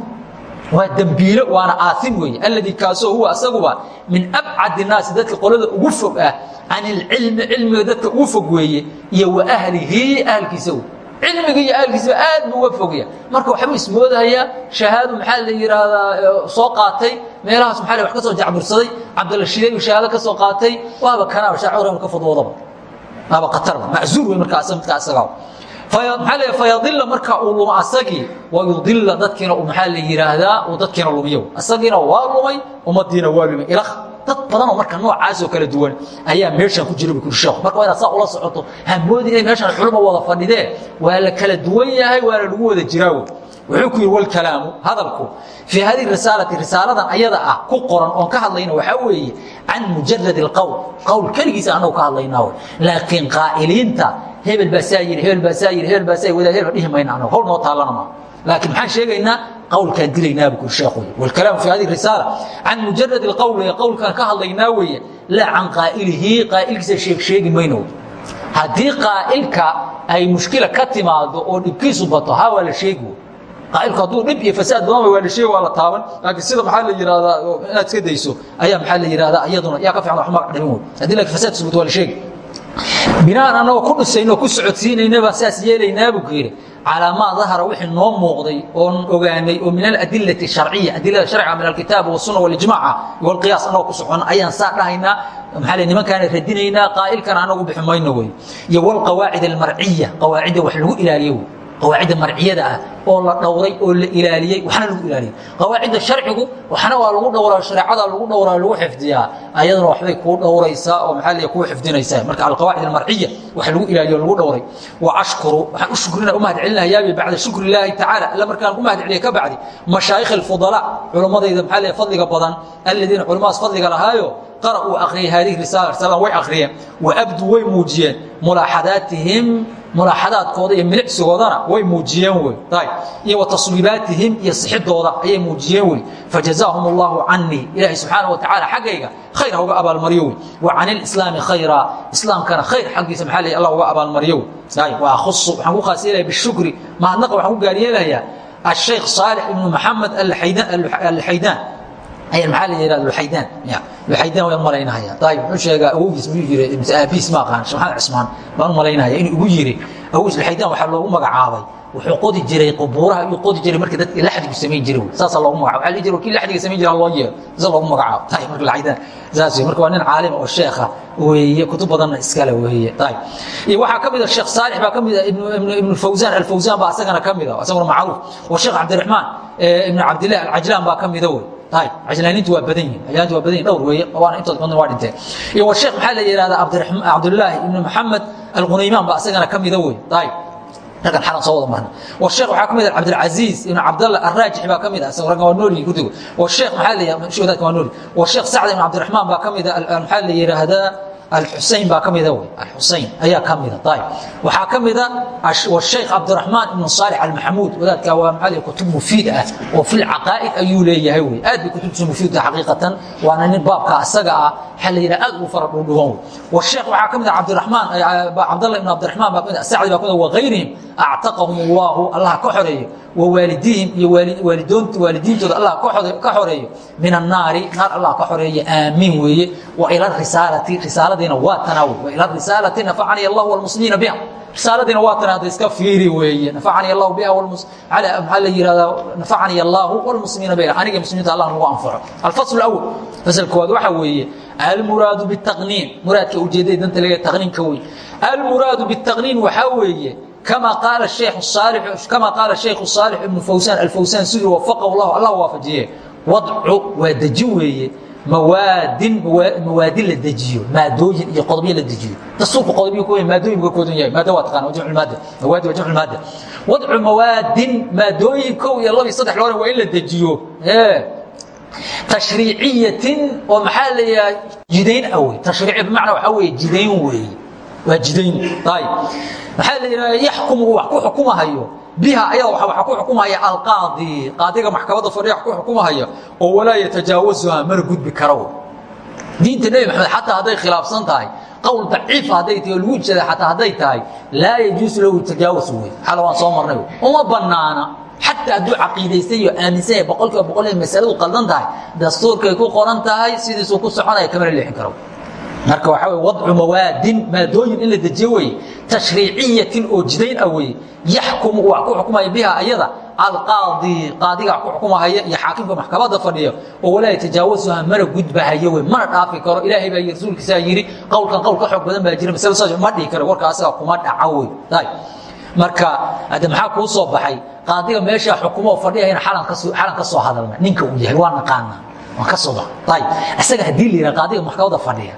waa dembiilo waana aaim weeye. Alladii kaasoo huwa asaguba min abcad الnaasi dadka qolada ugu fog ah can ilcilmi cilmiga dadka ugu fog weeye iyo wa ahlihi ahalkiisa cilmiga iyo ahalkiisaba aad buu uga fogya marka waxbuu ismoodahayaa shahaado maxaa la yidhaahdaa soo qaatay meelahaas maxaa la wax ka soo jacbursaday? Cabdalla shiday shahaado ka soo qaatay waaba kanaaba shaacur ka fudwoodaba waaba khatarba maczuur wey markaa midkaa isagaa fayadila marka uu lumo asagii wayudila dadkiina maxaa la yidhaahdaa uu dadkiina lumiyo. Asagiina waa lumay ummadiina waa lumay. Ilakh dad badanoo marka noocaasoo kala duwan ayaa meeshan ku jira bukuri sheekhu marka waa inaad saa ula socoto hamoodi inay meeshan culuma wada fadhideen. Waa la kala duwan yahay waana lagu wada jiraawo wuxuu ku yidhi walkalaamu hadalku fii hadihi risaalati risaaladan ayada ah ku qoran oon ka hadlayna waxaa weeye can mujarad اlqowl qowl keligiisa annagu ka hadlaynaa laakiin qaa'iliinta hebel baa saa yidhi hebel baa saa yidhi hebel baa saa yidhi wadaad hebel dhihi mayna annagu hawl noo taallana maa laakiin maxaan sheegaynaa? Qowlkaan dilaynaa buu kuri sheekhu walkalaamu fi hadihi risaala can mujarad اlqowl ee qowlkaan ka hadlaynaa weeye laa can qaa'ilihi qaa'ilkiisa sheeg sheegi mayno haddii qaa'ilka ay mushkila ka timaado oo dhibkiisu bato ha waa la sheegi qaa'ilku hadduu dhib iyo fasaad badan waa sheegi waa la taaban. Laakiin sida maxaa la yidhahdaa inaad iska dayso ayaa maxaa la yidhahdaa iyaduna yaa ka fiican wax magac dhimin wey haddii laakiin fasaad suguto waa la sheegi binaan annagoo ku dhisayno ku socodsiinayna baan saas yeelaynaa buu yidhi. Calaa maa dahara wixii noo muuqday oon ogaanay oo min aladilati sharciya adilada sharciga min alkitaab wasunna walijmaaca walqiyaas annagoo ku socon ayaan saa dhahaynaa maxaa le nimankaana radinaynaa qaa'ilkana annagu bixi mayno wey iyo walqawaacid almarciya qawaacidda wax lagu ilaaliyo wey qawaacidda marciyada ah oo la dhowray oo la ilaaliyey waxna lagu ilaaliyey. Qawaacidda sharcigu waxna waa lagu dhowraa shareecada lagu dhowraa lagu xifdiyaa. Ayaduna waxbay kuu dhowraysaa oo maxaa liya kuu xifdinaysaa. Marka alqawaacid almarciya wax lagu ilaaliyo lagu dhowray. Wa ashkuru waxaan u shukrina u mahad celinayaabi bacda shukri illaahi tacaala. Alla markaan u mahad celiya ka bacdi mashaayikh alfudalaa culammadayda maxaa liya fadliga badan alladiina culamadaas fadliga lahaayo qara'uu akhriyay haadihi risaala risaalan way akhriyeen wa abduu way muujiyeen mulaaxadaatihim mulaaxadaadkooda iyo milicsigoodana way muujiyeen wey. Iyo wa iyo sixidooda ayay muujiyeen wey. Fajazaahum allahu canii ilaahay subxaana wa tacaala xaggayga khayr ha uga abaalmaryo wa can ilislaami khayra. Islaamkana khayr xaggiisa maxaa leey allah uga abaalmaryo wey. Wa akhusu waxaan ku khaasiyeelaya bishukri. Mahadnaqa waxaan ku gaariyeelayaa ashaykh saalix ibnu maxamed alxaydaan ayaa maxaa la yidhahda luxaydaan ya luxaydaan waan u malaynahaya ayib wuxuu sheegaa awowgiis miyuu yiri mise aabiis ma aqaan sheekh maxamed cismaan baan u malaynahaya inuu igu yiri awowgiis luxaydaan waxaa loogu magacaabay wuxuu qodi jiray qubuuraha ayuu qodi jiray marka dadka laxdigu samayn jiray saasaa loogu magacaabo waxaa la jiray kii laxdiga samayn jiraa loo yeero sasa loogu magacaabo ayib marka luxaydaan saas marka waa nin caalima oo sheekha weeye kutub badanna iskale weeye ayib iyo waxaa ka mid a sheekh saalix baa ka mid a ibnu fawzan alfawzan baa asagana ka mid a asaguna macruuf wa sheekh cabdiraxmaan ibnu cabdillahi alcajlaan baa ka mida wey cajlaanintu waa badan yihiin cajlaanintu waa badan yihiin dhowr weeye waana intood badan waa dhinteen iyo wa sheekh maxaa la yidhahdaa cabdullaahi ibnu maxamed alqunaymaan ba asagana ka mida wey ayib raggan xalan soo wada marna wa sheekh waxaa ka mid ah cabdilcaziiz ibnu cabdalla arraajix baa ka mid ah isaga raggan waa noolyihin guddiga wa sheekh maxaa la yidhahdaa wadaadka waa nooli wa sheekh sacd ibnu cabdiraxmaan baa ka mid ah maxaa la yidhaahdaa alxusein baa kamida w alxusein ayaa kamida ayb waxaa kamida shaykh cabdiraxmaan ibn saalix almaxamuud wadaadka waa macali kutub mufiid ah oo fil caqaa'id ayuu leeyahay wey. Aad bay kutubtiisa mufiidta xaqiiqatan waana nin baabka asaga ah waxaa la yidhaha aad ugu fara dhudhugon wey. Washeekh waxaa kamida cabdiraxmaan cabdallah eh, ibn cabdiraxmaan baa ka mid sacdi baa kamida wahayrihim actaqahum allahu allaha ka xoreeyo wawaalidihim iyo waalidiintooda allah ka xoreeyo. Min annaari naar allah ka xoreeyo. Aamiin weeye. Wa ila risaalati risaaladiina waa tanaa wey wa ila risaalati nafacani allah walmuslimiina biha. Risaaladiina waa tana hadda iska fiiri weeye. Nafacani allahu biha maxaa la yihahdaa nafacani allahu walmuslimiina biha. Aniga muslimiinta allah nagu anfaco alfasl awal fasl koowaad waxaa weeye. Almuraadu bitaqniin muraadka ujeedada danta laga taqniinka wey almuraadu bitaqniin waxaa weeye kama qaala shaykhu saalix ibnu fawsaan alfawsaan siduu wafaqahu lah allah waafajiye wadcu waa deji weeye mawaadin mawaadin la dejiyo maadooyin iyo qodobyo la dejiyo dastuurka qodobyo kuwa maadooyin koodan yahay maada waa taqaana jimculmaada mawaadi waa jimculmaada wadcu mawaadin maadooyin kow iyo laba iyo saddex loore waa in la dejiyo ee tashriiciyatin oo maxaa la yidhaha jidayn awe tashriici bimacnaa waxaa weeye jidayn weeye waa xukumahayo. Biha ayada waxa ku xukumahaya alqaadi. Qaadiga maxkamadda fadhiya ku xukumahaya oo walaa yatajaawazuha mana gudbi karo. Diinta nebi maxamed xataa hadday khilaafsan tahay qowl daciifa hadday tahay oo lagu jeeda xataa hadday tahay laa yajuusu lahu tajaawus wey xala waan soo marnay. Uma bannaana. Xataa hadduu caqiidaysan iyo aaminsan yahay boqolkiiba boqol inay masaladu qaldan tahay dastuurkay ku qoran tahay sidiisuu ku soconaya kamana leexin karo marka waxaa wey wadcu mawaadin maadooyin in la dejiyo weye tashriiciyatin oo jidayn ah weye yaxkumu wax ku xukumaya biha ayada alqaadi qaadiga wax ku xukumahaya iyo xaakimka maxkamadda fadhiya oo walaa yatajaawasuha mana gudbahayo wey mana dhaafi karo. Ilaahay baa rasuulkiisaa yidhi qowlkan qowl ka xoog badan baa jira masale saas ma dhihi karo warka asaga kuma dhaca wey marka hadde maxaa kuu soo baxay? Qaadiga meeshaa xukumo fadhiyahayna xalan ka soo hadalna ninka uu yahay waa naqaana waan ka soo baxa ayb isaga haddii la yidhaha qaadiga maxkamadda fadhiya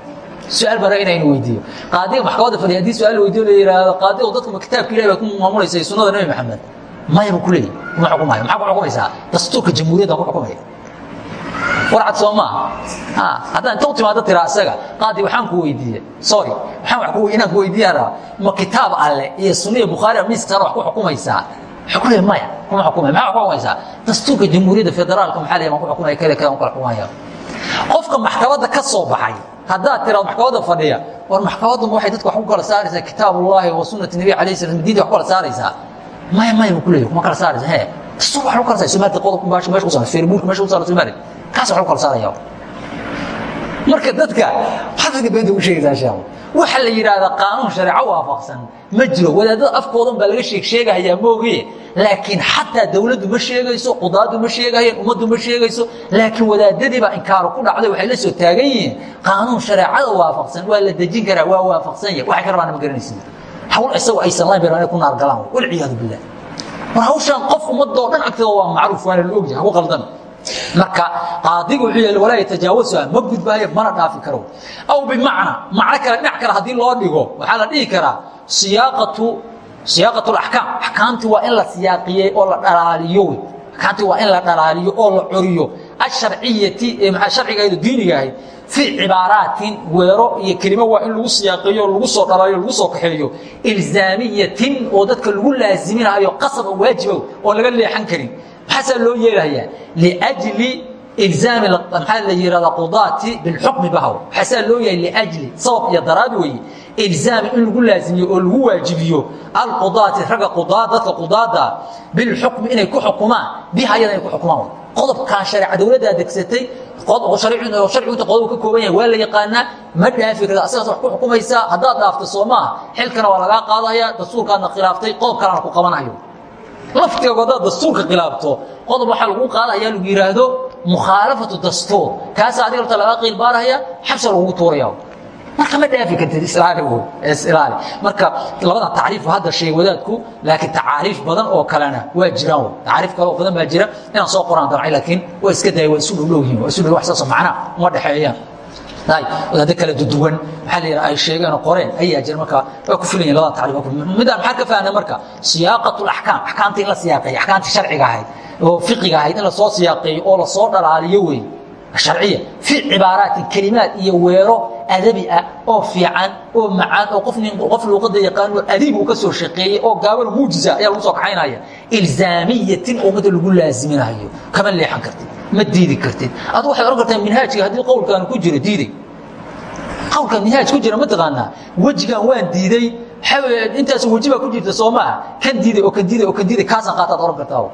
su'aal baan inaynu weydiiyo qaadiga maxkamadda fadhiya haddii su'aal weydiyo la yidhaahdo qaadigo dadkuma kitaabka ilahi baa ku maamulaysa sunnada nebi maxamed maya buu ku leeyahy kuma xukumayo maxaa ku xukumaysaa dastuurka jamhuuriyadda ku xukumaya warcad soo maaha haddaan inta u timaado tiraa isaga qaadi waxaan ku weydiiye sorry. waxaan wax ku inaan ku weydiiyaan rabaa ma kitaab alle iyo sunniya bukhaari miiska wax ku xukumaysaa wuxuu ku leeyahy maya kuma xukumaya maxaa ku xukumaysaa dastuurka jamhuuriyadda federaalka maxaa leeyahy waan ku xukumaya kale kale aan kala xukumaya qofka maxkamadda ka soo baxay haddaad tiraado maxkamadda fadhiya war maxkamaddu waxay dadka wax ku kala saaraysaa kitaab ullaahi wa sunnati nabi alayh salam diinta ku kala saaraysaa. Maya maya buu ku leeyahy kuma kala saaraysa he wax lagu kala saara somaaliya qodobka meesha ku saara feerbuurka meesha ku saara somaaliya kaas wax lagu kala saaraya. Marka dadka xadadka beenta u sheegaysaa sheekhu waxa la yidhaahdaa qaanuun shareeco waafaqsan. Ma jiro. Wadaadada afkoodan baa laga sheeg sheegahayaa moogiye laakiin xataa dawladdu ma sheegayso qudaadu ma sheegayeen ummaddu ma sheegayso. Laakiin wadaadadii baa inkaaru ku dhacday waxay la soo taagan yihiin. Qaanuun shareecada waafaqsan waa la dejin karaa waa waafaqsan yahay. Waxay ka rabaana ma garanaysin hawl isagu aysan lahayn bay ku naar galaan. Walciyaadu billah. War hawshaan qof ummadoo dhan agteeda waa macruuf waana la ogyahay haku qaldan marka qaadigu yahay walaa yatajaawasuha ma gudbaayo mana dhaafi karo. Aw bimacna macno kale dhinac kale haddii loo dhigo waxaa la dhihi karaa siyaaqatu siyaaqatu alaxkaam axkaamtii waa in la siyaaqiyey oo la dhalaaliyo wey. Axkaamtii waa in la dhalaaliyo oo la coriyo asharciyati ee maxaa sharcigaaydu diiniga ahayd fii cibaaraatin weero iyo kelimo waa in lagu siyaaqiyo lagu soo dhalaaliyo lagu soo kaxeeyo. Ilzaamiyatin oo dadka lagu laaziminayo qasab oo waajibow oon laga leexan karin maxaasaa loo yeelahayaa liajli ilzaami maxaa la yihahdaa qudaati bilxukmi bahaw maxaasaa loo yahay liajli sabab iyo daraad weeye ilzaami in lagu laazimiyo oo lagu waajibiyo alqudaati ragga qudaad dadka qudaada bilxukmi inay ku xukumaan biha ayada inay ku xukumaan qodobkaan shareeca dawladdaa degsatay sharcigu inta qodob ka kooban yahay waa la yaqaanaa ma dhaafi karta asagaas wax ku xukumaysaa haddaad dhaafto soo maaha xilkana waa lagaa qaadaya dastuurkaadna khilaaftay qodob kalena ku qabanayo laftiga haddaad dastuurka khilaafto qodob waxaa lagu qaadaya lagu yidhaahdo mukhaalafatu dastuur. Kaasa adiga horta lagaa qiilbaaraya xabsa lagugu tuuraya marka ma dhaafi kartid islaali marka labada tacriif hadda sheegay wadaadku laakiin tacaariif badan oo kalena waa jiraan. Tacaariif kale oo badan baa jira. Inaan soo qoraan damcay laakiin waa iska daya waa isu dhowdhow yihiin waa isu dhow wax saasoo macnaa uma dhexeeyaan wadaado kala duwan. Maxaa la ay sheegeen oo qoreen. Ayaa jira marka waa ku filan yihiin labada tacriif midaan maxaa ka fahnay marka? Siyaaqatu alaxkaam axkaamta in la siyaaqeeyo axkaamtii sharciga ahayd. Oo fiqiga ahayd in la soo siyaaqeeyo oo la soo dhalaaliyo wey sharciya. Fii cibaaraatin kelimaad iyo weero adabi ah oo fiican oo macaan oo qof luuqada yaqaan oo adiib uu ka soo shaqeeyey oo gaaban muujiza ayaa lagu soo kaxaynaya. Ilzaamiyatin oo ummadda lagu laaziminayo kama leexan kartid ma diidi kartid. Adu waxay ohan kartaa minhaajka haddii qowlkan ku jiro diiday qowlkan minhaaj ku jira ma taqaanaa? Wejigan waan diiday intaas weji baa ku jirta soo maaha kan diiday oo kan diiday oo kan diiday kaasaan qaataad ohan kartaa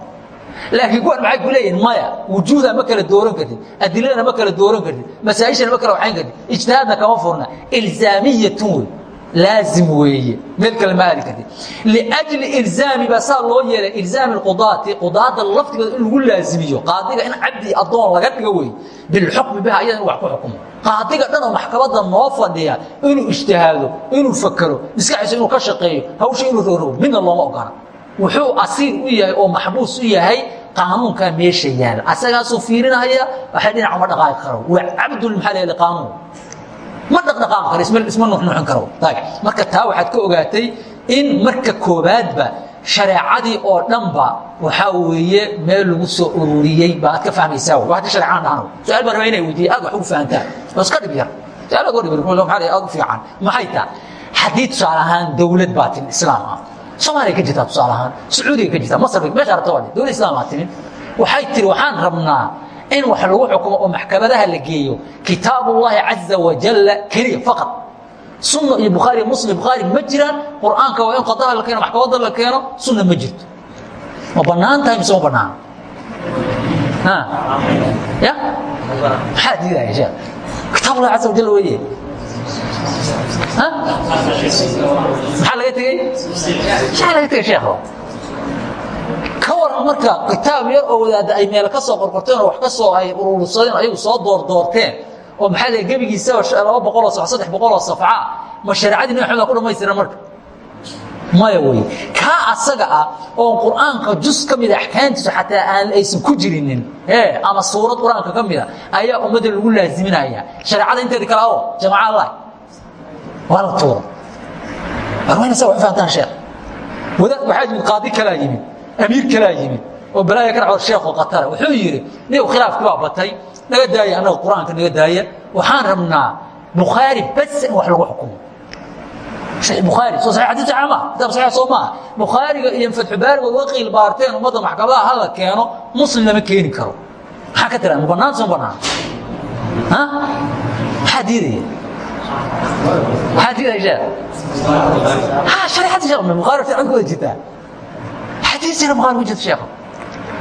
laakiin kuwan maxay ku leeyihiin maya wujuuda ma kala dooran kartid adiladana ma kala dooran kartid masaa'ishana ma kala waxayn kartid ijtihaadna kama furna. Ilzaamiyatun wey laazim weeye meel kale ma aadi kartid liajli ilzaami baa saa loo yeelay ilzaami lqudaati qudaada laftigooda in lagu laazimiyo qaadiga in cabdi addoon laga dhigo wey bilxukmi biha iyada in wax ku xukumo qaadiga dhan oo maxkamadda noo fadhiya inuu ijtihaado inuu fakero maskaxiisa inuu ka shaqeeyo hawsha inuu roorogo midna looma ogola wuxuu asiir u yahay oo maxbuus u yahay qaanuunkaa meesha yaalla asagaasuu fiirinaya waxay dhinac uma dhaqaaqi karo waa cabdul maxaa la qaanuun ma dhaqdhaqaaqi karo isma nuxnuxin karo. Marka taa waxaad ka ogaatay in marka koobaadba shareecadii oo dhanba waxaa weeye meel lagu soo ururiyey. Baa ad ka fahmaysaa w haddi shareecaan dhahno su'aal baan rabaa inay weydiiye aad wax ugu fahantaan. Waa iska dhib yar. Su'aal aad dhib aad u fiican. Maxay taa? Haddii tusaale ahaan dawlad baa tin islaam ah soomaaliya ka jirtaa tusaale ahaan. Sacuudiga ka jirtaa. Masar meesha rabta waa dowlad islam aa timin waxay tiri waxaan rabnaa in wax lagu xukumo oo maxkamadaha la geeyo kitaabullahi caza wajalla keliya faqad sunna iyo bukhaari muslim bukhaari ma jiraan qur'aanka waa in qadaha la keeno maxkamadda la keeno sunna ma jirto. Ma bannaan tahay mise ma bannaan? Ya? Maxaa diidaya sheekh kitaabullahi caza wajalla weeye. Maxaa laga tegey? Maxaa laga tegey sheekho marka kitaab yar oo wadaadda ay meel ka soo qorqorteen oo wax ka soo ay urursadeen ayagu soo doordoorteen oo maxaa la gebigiisaba laba boqoloo saf saddex boqoloo safca ma shareecadii nabi maxamed ku dhamaystiran marka? Maya wey kaa asaga ah oon qur'aanka jus ka mida axkaamtiisa xataa aan aysan ku jirinin ama suurad qur'aanka ka mida ayaa ummadda lagu laaziminaya shareecada inteeda kale awo jamaca allah waa la tuura arwaynaysa wax fahantaan sheekh. Wadaad waxaa yimid? Qaadi kalaa yimid amiir kalaa yimid oo balaaya ka dhacdo sheekhu katara wuxuu yidhi nin khilaafkii baa batay. Naga daaya annaga qur'aanka naga daaya. Waxaan rabnaa bukhaari bas in wax lagu xukumo. Buaari soo adiia maa kitaab sai soo maaha. Bukhaariga iyo fatxubaariga uga qiil baarteen ummadda maxkamaha hala keeno muslim lama keeni karo. Maxaa ka tira mubanaan soo banaan maxaa diidaya? Maxaa diidaya ha hareecadii sha bukhaari ficil ku wada jirtaa jira bukhari ku jirta sheekh?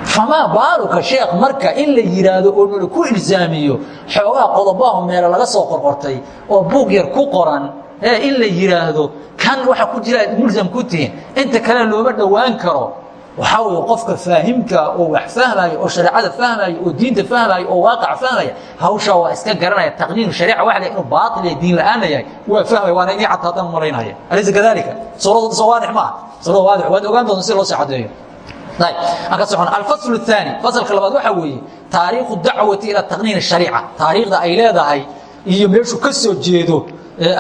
Famaa baaluka sheekh marka in la yidhaahdo oo ku ilzaamiyo xoogaa qodobaho meelo laga soo qorqortay oo buug yar ku qoran in la yidhaahdo kan waxa ku jira aad mulsam ku tihiin inta kale looma dhowaan karo waxaa weeye qofka faahimka oo wax fahmaya oo shareecada fahmaya oo diinta fahmaya oo waaqac fahmaya hawshaa waa iska garanaya taqniinu shariica waxda inuu baatil iyo diin la'aana yahay waa fahmaya waana inii cad haddana malaynaya alaysa kadalika suuradooda soo waadix maaha suurada waadix waad ogaan doonta si loo sii cadeeyo aan ka socon alfasl الثاني faslka labaad waxa weeye taariikhu dacwati ila taqniin الshariica taariikhda ay leedahay iyo meeshu ka soo jeedo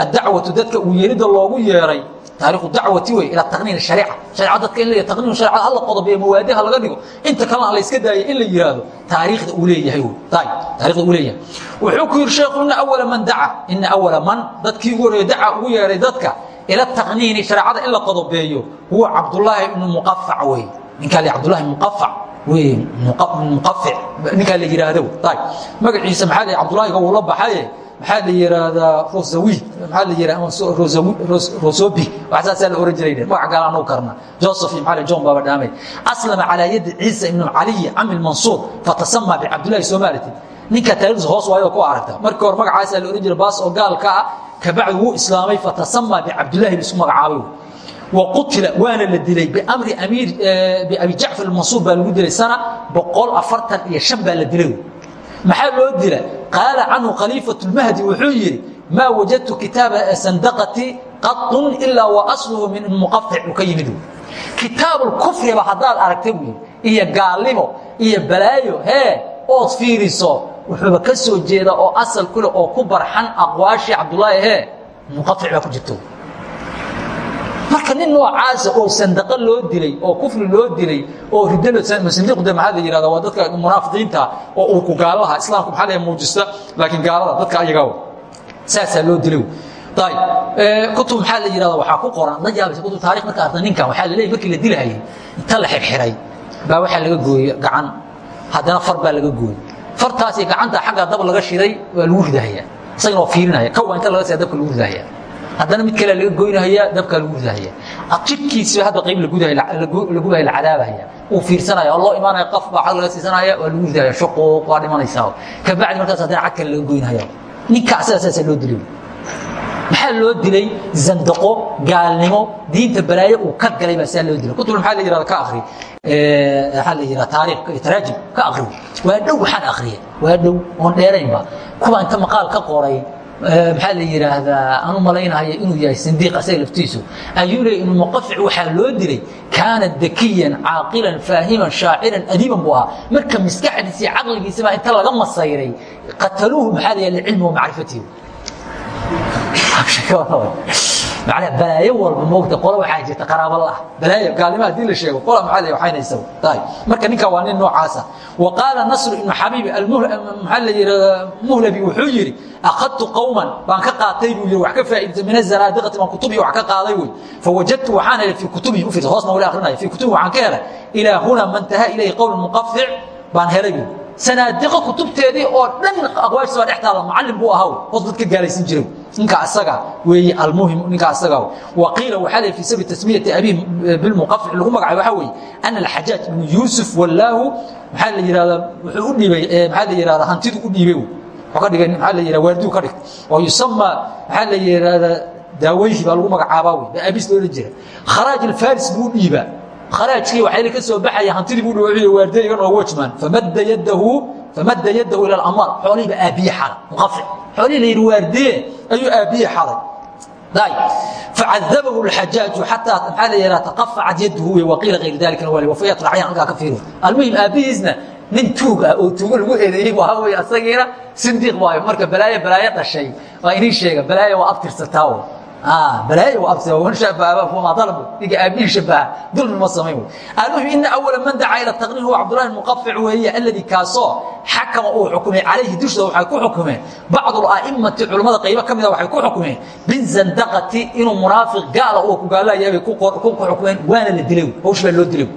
adacwatu dadka uu yeelida loogu yeeray taariikhu dacwati wey ila taqniin الshariica shareecada dadka in la taqniin shariica hal qodob iyo mawaadiha laga dhigo. Inta kalena la iska daayo in la yiraahdo taariikhda uu leeyahay wey taariikhda uu leeyahay. Wuxuu ku yiri sheekhu inna awwala man daca inna awwala man dadkii ugu horeeyay daca ugu yeeray dadka ila taqniini shareecada in la qodobeeyo huwa cabdullaahi ibnu muqafac wey ninkaa la cabdullahi muqafac wey muqafic ninkaa la yidhaahdo. Magaciisa maxaa la cabdullahiga uu la baxaye maxaa la yidhaahdaa rosawi? Maxaa la yidhahdaa rosobi? Wax saasaa la oran jiray magac gaala anagu karna joseph iyo maxaa john baaba dhaamay. Aslama calaa yadi ciisa ibnu caliy cami lmansuur fatasama bicabdullahi soomaaliti ninka taariikhdiisa hoos waayo ku aragta markii hore magacaasaa la oran jiray baas oo gaalka ah kabacdi wuu islaamay fatasama bicabdullahi la isku magacaabay. Waqutila waana la dilay bimri amiir biabi jacfar almansuur baa lagu dilay sana boqol afartan iyo shan baa la dilay maxaa loo dila qaala canhu khaliifatu lmahdi wuxuu yidhi maa wajadtu kitaaba sandaqati qaطun ilaa wa asluhu min muqafic uu ka yimid. Kitaabulkufriba haddaad aragta wy iyo gaalnimo iyo balaayo hee ood fiiriso. Wuxuuba ka soo jeeda oo asal kule oo ku barxan aqwaashii cabdulaahi hee muqafic baa ku jirto marka nin noocaasa oo sandaqo loo dilay oo kufri loo dilay oo ridsandiiqda maxaa la yihahda waa dadka munaafiqiinta oo urku gaalaha islaamku maxaa la muujista laakiin gaalada dadka ayagaa saasaa loo dilay kutub maxaa la yihahda waxaa ku qoran. La yaabaysa kutub taarikh marka arta ninkan waxaa la leeyay markii la dilahayay inta la xirxiray baa waxaa laga gooyey gacan. Haddana far baa laga gooyey fartaasi gacanta xagga dab laga shiday waa lagu ridahaya isagana waa fiirinaya. Kawaa inta laga siya dabka lagu ridahaya haddana mid kale laga goynahaya dabkaa lagu ridahaya jidhkiisiba hadda qayb lagubahay la cadaabahaya uu fiirsanaya oo loo imaanaya qof baa cag laga siisanaya waa lagu ridahaya shuquuq waa dhimanaysaa. Kabacdi markaas haddana cag kale laga goynahaya. Ninka asaga saasaa loo dilay. Maxaa loo dilay? Zandaqo gaalnimo diinta balaayo uu ka galay baa saa loo dilay. Kutub maxaa la yirahda ka akhri waxaa la yidhaha taariikh taraajim. Ka akhri waa dhow waxaan akhriya. Waa dhow oon dheeraynba kuwa inta maqaal ka qoray maxaa la yidhaahdaa anu malaynaya inuu yahay sindiiq asaga laftiisu. Ayuu leey ibnu muqafic waxaa loo dilay. Kaana dakiyan caaqilan faahiman shaaciran adiiban buu ahaa. Marka maskaxdiisa iyo caqligiisaba inta laga masayray. Qataluuhu maxaa la yaha licilmi wa macrifatihi macnaa balaayo walba moogta qola waxaa jirta qaraabo la ah. Balaayo gaalnimo haddii la sheego qola maxaa la waxaynaysa tahay marka ninka waa nin noocaasa. Wa qaala nasr ibnu xabiib maxaa la yidhahdaa muhlabi wuxuu yidhi akhadtu qowman baan ka qaatay buu yidhi wax ka faa'iidaysa min azanaadiqati baan kutubii wax ka qaaday wey fawajadtu waxaan helay fii kutubihi u fiirsa hoosna wali akrinaya fii kutubihi waxaan ka helay ilaa huna man taha ilayhi qowl muqafic baan helay buu sanaadiqo kutubteedii oo dhan aqwaashisa baa dhex taala macallin buu ahaa hoos dad gaalaysan jiray. Ninka asaga weeye almuhim ninka asaga wa qiila waxaa leeyahay fi sabi tasmiyati abi bilmuqafic lagu magacayo waxaa weeye ana alxajaaj ibnu yuusuf wallaahu maxaa la yidhahdaa wuxuu u dhiibay maxaa la yidhahdaa hantidu u dhiibay wuxuu ka dhigay maxaa la yidhahdaa waardiyu ka dhigtay oo yusama maxaa la yidhahdaa daawayhi baa lagu magacaabaa wey baa loola jira kharaaj alfaris buu u dhiibaa kharaajkii waxayna ka soo baxaya hantidii buu dhawaciye waardeyga noo wajman famadda yadahu famadda yadahu ila alamwaal xoolihiiba aabiye xalay muqafic xoolihii la yidhi waardee ayuu aabiye xalay day facadabahu alxajaaju xataa maxaa la yidhaha taqafacat yaduhu wey waqiila gayr dalikana waa wafayat lacyan halkaa ka fiiro almuhim aabihiisna nin tuug oo tuugo lagu eedeeyey waa wey asagiina sindiiq waayo marka balaayo balaayo dhashay waa inii sheega balaayo waa abtirsataa balaayo waa abtirsa wan shabaaba fama dalabu ninka aabihii shabaha dulmi ma samayn wey. Almuhim ina awala man dacaa ila taqniin huwa cabdullahi muqafic weeye alladii kaasoo xakama uu xukumay calayhi dushda waxay ku xukumeen. Bacdu a'immati culammada qaybo ka mida waxay ku xukumeen binzandaqati inuu munaafiq gaala uu ku gaalaya bay ku xukumeen waana la dilay hawsh baa loo dilay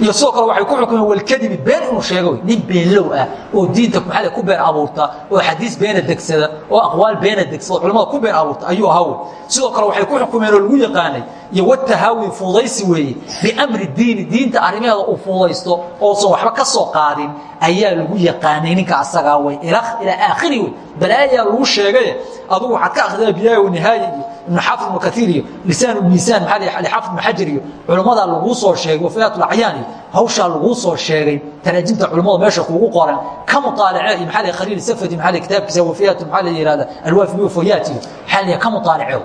iyo sidoo kale waxay ku xukumeen walkadibi been inuu sheego nin beenlow ah oo diinta maxaa ku been abuurta oo xadiis beena degsada oo aqwaal beena degsada culamada ku been abuurta ayuu ahaa wey sidoo kale waxay ku xukumeen oo lagu yaqaanay iyo watahaawi fuudaysi weeye biamri diini diinta arrimaheeda uu fuudaysto oosan waxba ka soo qaadin ayaa lagu yaqaanay ninka asagaa wey ilaa aakhiri wey balaayaa lagu sheegaye adugu waxaad ka akhridaa bidaaya wanihaaya iyo ibnu xaafid ibnu kaiir iyo lisaan miisaan xaafid ibnu xajar iyo culammadaa laguu soo sheegay wafayaat lacyaan iyo hawshaa laguu soo sheegay taraajimta culimmada meesha kuugu qoran ka muطaalace iyo maxaa khaliil safadi maxaa kitaabkiisa wafayaat maxaa la yihahda alwaafi wafayaat iyo maxaa ka muطaalace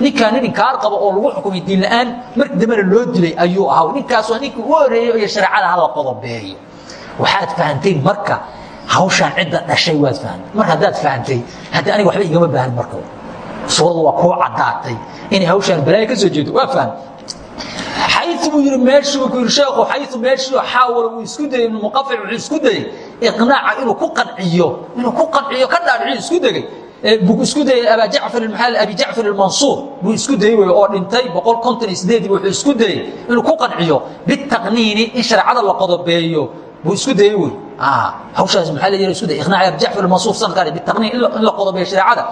ninkaa nin inkaar qabo oo lagu xukumay diin la'aan markii dambena loo dilay ayuu ahaa ninkaas waa ninkii ugu horeeyey iyo shareecada hala qodobeeyo waxaad fahantay marka hawshaan cidda dhashay waad fahantay mar haddaad fahantay hadda aniga waxba igama baahan marka suuradu waa kuu caddaatay. Inay hawshaan balaayo ka soo jeedo waa faham. Xayu buu yidhi meeshuu ku yidhi sheekhu xayu meeshii xaawala uu isku dayey ibnu muqafil wuxuu isku dayey iqnaaca inuu ku qanciyo inuu ku qanciyo ka dhaadhiciyo isku degay buu isku dayey aba jacfar maxaa abi jacfar almansuur. Buu isku dayey wey oo dhintay boqol konton iyo sideedii wuxuu isku dayey inuu ku qanciyo. Bitaqniini in shareecada la qodobeeyo buu isku dayey wey hawshaas maxaa la isku day iqnaac abi jacfar almansuur sanadkaan bitaqniin in la qodobeeyo shareecada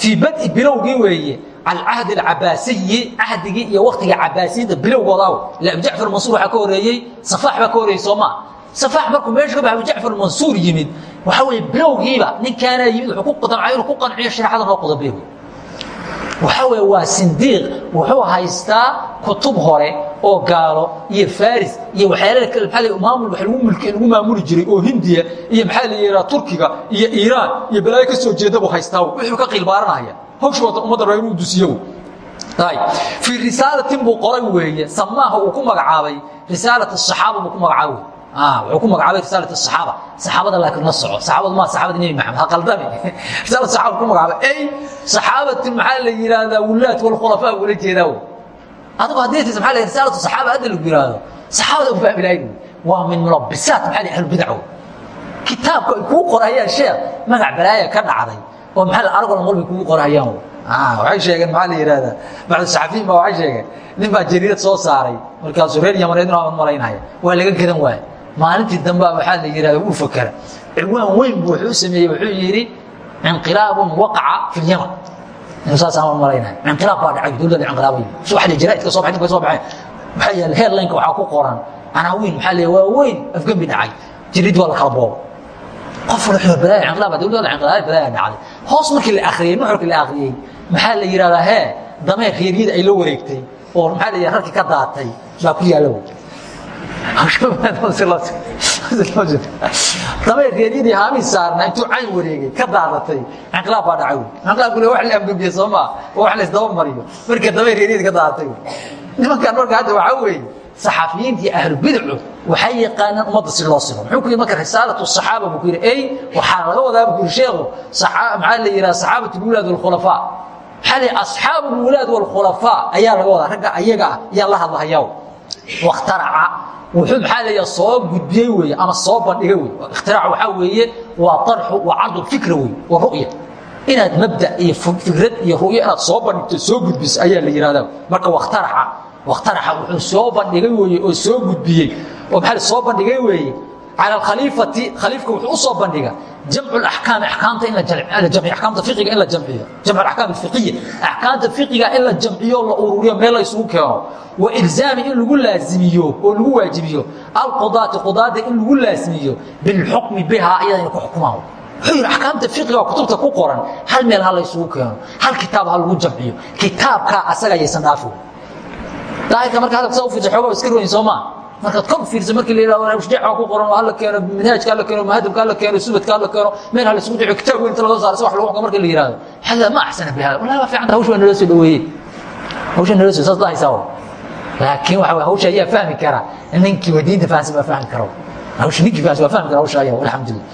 fii bad'i bilowgii weeye alcahdi alcabaasiyi cahdigii iyo waktiga cabaasiyinta bilowgooda ila abi jacfar mansuur waxaa ka horeeyey safaax baa ka horreeyey soomaa safaax markuu meesha ka baxa abu jacfar mansuur yimid. Waxaa weeye bilowgiiba ninkaanaa yimid wuxuu ku damcay inuu ku qanciyo shareecada loo qodobeeyo waxaa weeye waa sindiiq. Wuxuu haystaa kutub hore oo gaalo iyo faris iyo waxyaalaha kale. Maxaa la maamul wax lagu maamuli jiray oo hindiya iyo maxaa la yidhaha turkiga iyo iiraan iyo balaayo ka soo jeeda buu haystaa wuxuu ka qiilbaaranaya hawshu wata ummadda raba inuu dusiyo fii risaalatin buu qoray weeye. Samaaha uu ku magacaabay. Risaalat asaxaaba buu ku magacaabay wuxuu ku magacaabay risaalat asaxaaba saxaabada laakiin la soco. Saxaabadu maa saxaabada nebi maxamed ha qaldami risaalat saxaaba ku magacaabay. Ay saxaabatin maxaa la yidhaahdaa wulaat walkhulafaa ula jeedaa wey adigu haddii tis maxaa la risaalatu saxaaba hadda lagu yidhaahdo saxaabada u fahmi lahayd waa min mulabbisaat maxaa la ahlubidac wey kitaabka ay kuu qorayaan sheekh magac balaaya ka dhacday. Oo maxaa la aragoo dhan walbay kugu qorayaan wey waxay sheegeen maxaa la yidhahdaa bacdu saxafiyin baa waxay sheegeen nin baa jariirad soo saaray. Markaasuu reer yamaneed inuu malaynaya. Waa laga gadan waaya maalintii dambea waxaa la yidhahda uu fakera ciwaan weyn buu wuxuu sameeyey wuxuu yidhi inqilaabun waqaca fi lyaman inuu saasaan malaynaya inqilaab baa dhacay dowladda inqilaabay wax la jaraa'idka soo baxay ninka soo baxay maxaa yaalla headlineka waxaa ku qoran canaawiin maxaa la waa weyn afgembi dhacay. Jirid waa la kala boobo. Qof wuxuu balaaya inqilaab dowladda inqilaab balaaya dhacday. Hoos markii la akhriyey nuxurkii la akhriyey maxaa la yidhahdaa hee dameer reeryada ay la wareegtay oo maxaa la yidhahda rarkii ka daatay baa ku yaalla wey dameer reeryadii haamii saarna intuu cayn wareegay ka daadatay inqilaab baa dhacay inqilaabku le wax la afgembiye soo maa oo wax la isdaba mariyo marka dameer reeryadii ka daadatay nimankan marka hadda waxaa weeye saxaafiyiintii ahlubidacu waxay yaqaanaan ummadda si loo simo muxuu ku yidhi marka risaalatu saxaaba buu ku yidhi ey waxaa laga wadaa buu ku yidhi sheekhu maxaa la yidhaha saxaabatu lwulaad walkhulafaa maxaa la yidhi asxaabu lwulaad walkhulafaa ayaa laga wadaa ragga ayaga ah ayaa la hadlahayaa wakhtaraca wuxuu maxaa leeyaha soo gudbiyey weeye ama soo bandhigay wey ikhtirac waxaa weeye waa arxu waa cardu fikra wey waa ru'ya inaad mabda iyo fikrad iyo ru'yo inaad soo bandhigto soo gudbiso ayaa la yihahdaa marka wakhtaraca wakhtaraxa wuxuu soo bandhigay weeye oo soo gudbiyey oo maxaa soo bandhigay weeye cala alkhaliifati khaliifka wuxuu u soo bandhiga jamcu axkaami axkaamta in axkaamta fiqiga in la jamciyo jamcu axkaam alfiqiya axkaamta fiqiga in la jamciyo la ururiyo meel la isugu keeno wa ilzaami in lagu laazimiyo oo lagu waajibiyo alqudaati qudaada in lagu laazimiyo bilxukmi bihaa iyada inay ku xukumaan wuxuu yidhi axkaamta fiqiga kutubta ku qoran hal meel ha la isugu keeno hal kitaab ha lagu jamciyo kitaabkaa asaga ayaysan dhaafin daahirka marka hadalka saa u fiirsa xoogaa iska royin soo maa markaad kor fiirsa markii la yidhahdo shjeeca ku qoran oo hala keeno manhaajka hala keeno mahadabka hala keeno subadka hala keeno meel hala isugu dhico kitaab weyn inta laga saaro si wax lagu xukumo marka la yidhahdo. Hada ma axsana bi hada. Wallahi waa fiicanta hawsha waa nala soo dhaweeyey hawsha nala soo saas lahaysaa laakiin waxa way hawsha ayaa fahmi kara. Ninkii waa diinta fahansan baa fahmi kara hawsha ninkii fahansan waa fahmi kara hawsha ayaa alxamdulillah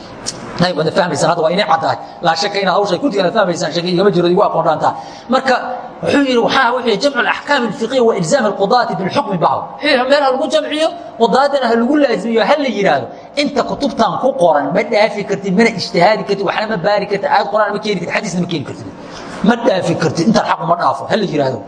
nay wada fahmaysan hadda waa inay caddahay laa shaka inaad hawsha kuntigaana fahmaysaan shaki igama jiro igu aqoon dhaantaa marka wuxuu yidhi waxaa wuxuu jamcu alaxkaam alfiqiya wa ilzaam alqudaati bilxukmi bacd wuxuu meel ha lagu jamciyo qudaadana ha lagu laazimiyo ha la yidhaahdo inta kutubtan ku qoran ma dhaafi kartid mana ijtihaadi kartid waxna ma baari kartid aayad quraan ma keeni kartid xadiisna ma keeni kartid ma dhaafi kartid intaan xaqu ma dhaafo ha la yidhaahdo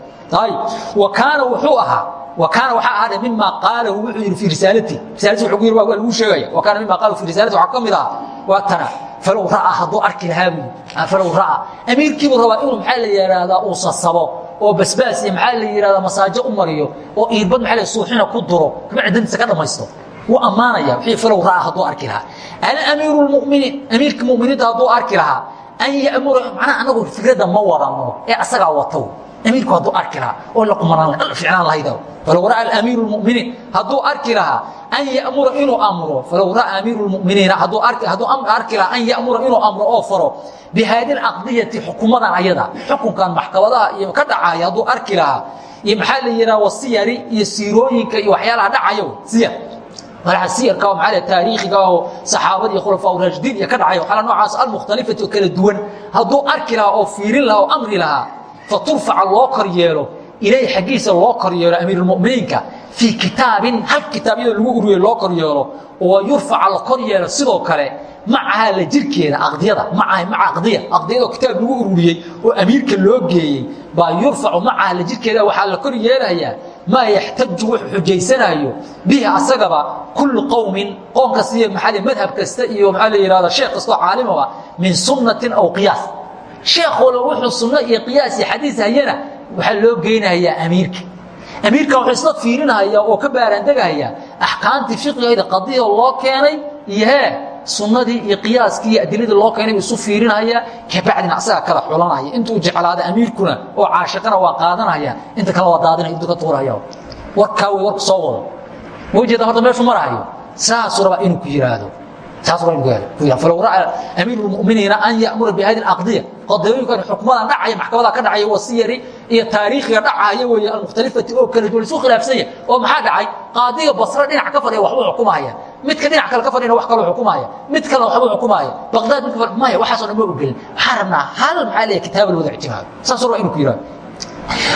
ayib wa kaana wuxuu ahaa kaana waxaa ahaadhe mima qaalahu wuxuu yidhi fii risaalati. Risaalati ku yidhi waa lagu sheegaya. Wa kaana mima qaalahu fii risaalati. Waxaa ka mid ahaa waa tana falow ra'aa hadduu arki lahaa buu falow ra'aa amiirkiibuu rabaa inuu maxaa la yidhaahdaa uu sasabo oo basbaas iyo maxaa la yidhahdaa masaajo u mariyo oo iirbad maxaa la suuxina ku duro kabacdi dantiisa ka dhammaysto wuu ammaanaya wixii falow ra'aa hadduu arki lahaa. Ana amiiru lmu'miniin amiirka mu'miniinta hadduu arki lahaa an ya'mura macnaha anagu fikradda ma wadano ee asagaa watow amiirku hadduu arki lahaa oo la qumanaan ficnaan lahayda falow ra'a amiiru lmuminiin hadduu arki lahaa an yamura inuu amro falow ra'a amiiru lmuminiina hadduu arki lahaa an yamura inuu amro oo faro bihaadi laqdiyati xukumadan ayada xukunkan maxkamadaha iyo ka dhacaya hadduu arki lahaa iyo maxaa la yidhaha wasiyari iyo siirooyinka iyo waxyaalaha dhacayo siyar. Siyarka oo maxaa taariikhiga oo saxaabada iyo khulafaa raashidiin iyo ka dhacay waxyaala noocaas almukhtalifati oo kala duwan. Hadduu arki lahaa oo fiirin lahaa oo amri lahaa faturfaca loo kor yeelo ilayh xaggiisa loo kor yeelo amiirulmuminiinka fii kitaabin hal kitaab iyadoo lagu ururiyey loo kor yeelo oo yurfaca la kor yeelo. Sidoo kale macaha la jirkeeda aqdiyada macaha maca aqdiya aqdiyadoo kitaab lagu ururiyey oo amiirka loo geeyey baa yurfacu macaha la jirkeeda waxaa la kor yeelayaa maa yaxtaju wuxuu xujaysanayo bihi asagaba kullu qowmin qoom kasta iyo maxaa madhab kasta iyo maxaa la yidhahda sheekh kastoo caalimaba min sunnatin aw qiyaas sheekh walba wuxuu sunno iyo qiyaas iyo xadiis hayana waxaa loo geynayaa amiirka. Amiirkan wuxuu isla fiirinaya oo ka baaraandegaya axkaamtii fiqigayda qadiya loo keenay iyo hee sunnadii iyo qiyaaskii iyo adiladii loo keenay isu fiirinaya kabacdina asaga kala xulanaya. Intuu jeclaada amiirkuna oo caashiqana waa qaadanaya inta kale waa daadinaya intuu ka tuuraya. Warkaa wey warku soo wado. Ma ujeeda horta meeshu marahayo saasuu rabaa inuu ku yidhaahdo falow ra'a amiir muminiina an yamura bihadi aqdiya qadooyinkan xukmadan dhacaya maxkamada ka dhacaya wasiyari iyo taariikhiga dhacaya wey almukhtalifati oo kala duwan isu khilaafsanya oo maxaa dhacay? Qaadiga basre dhinac ka fadhiya waxbuu xukumaya. Midka dhinac kale ka fadhiyana wax kaloo xukumaya. Mid kalena waxbuu xukumaya. Baqdaad midka maya waxaasoo dhan ma ogolin waxaa rabnaa hal maxaa leeyahay kitaaba la wada ictimaado saasuu rabaa inuu ku yidhahdo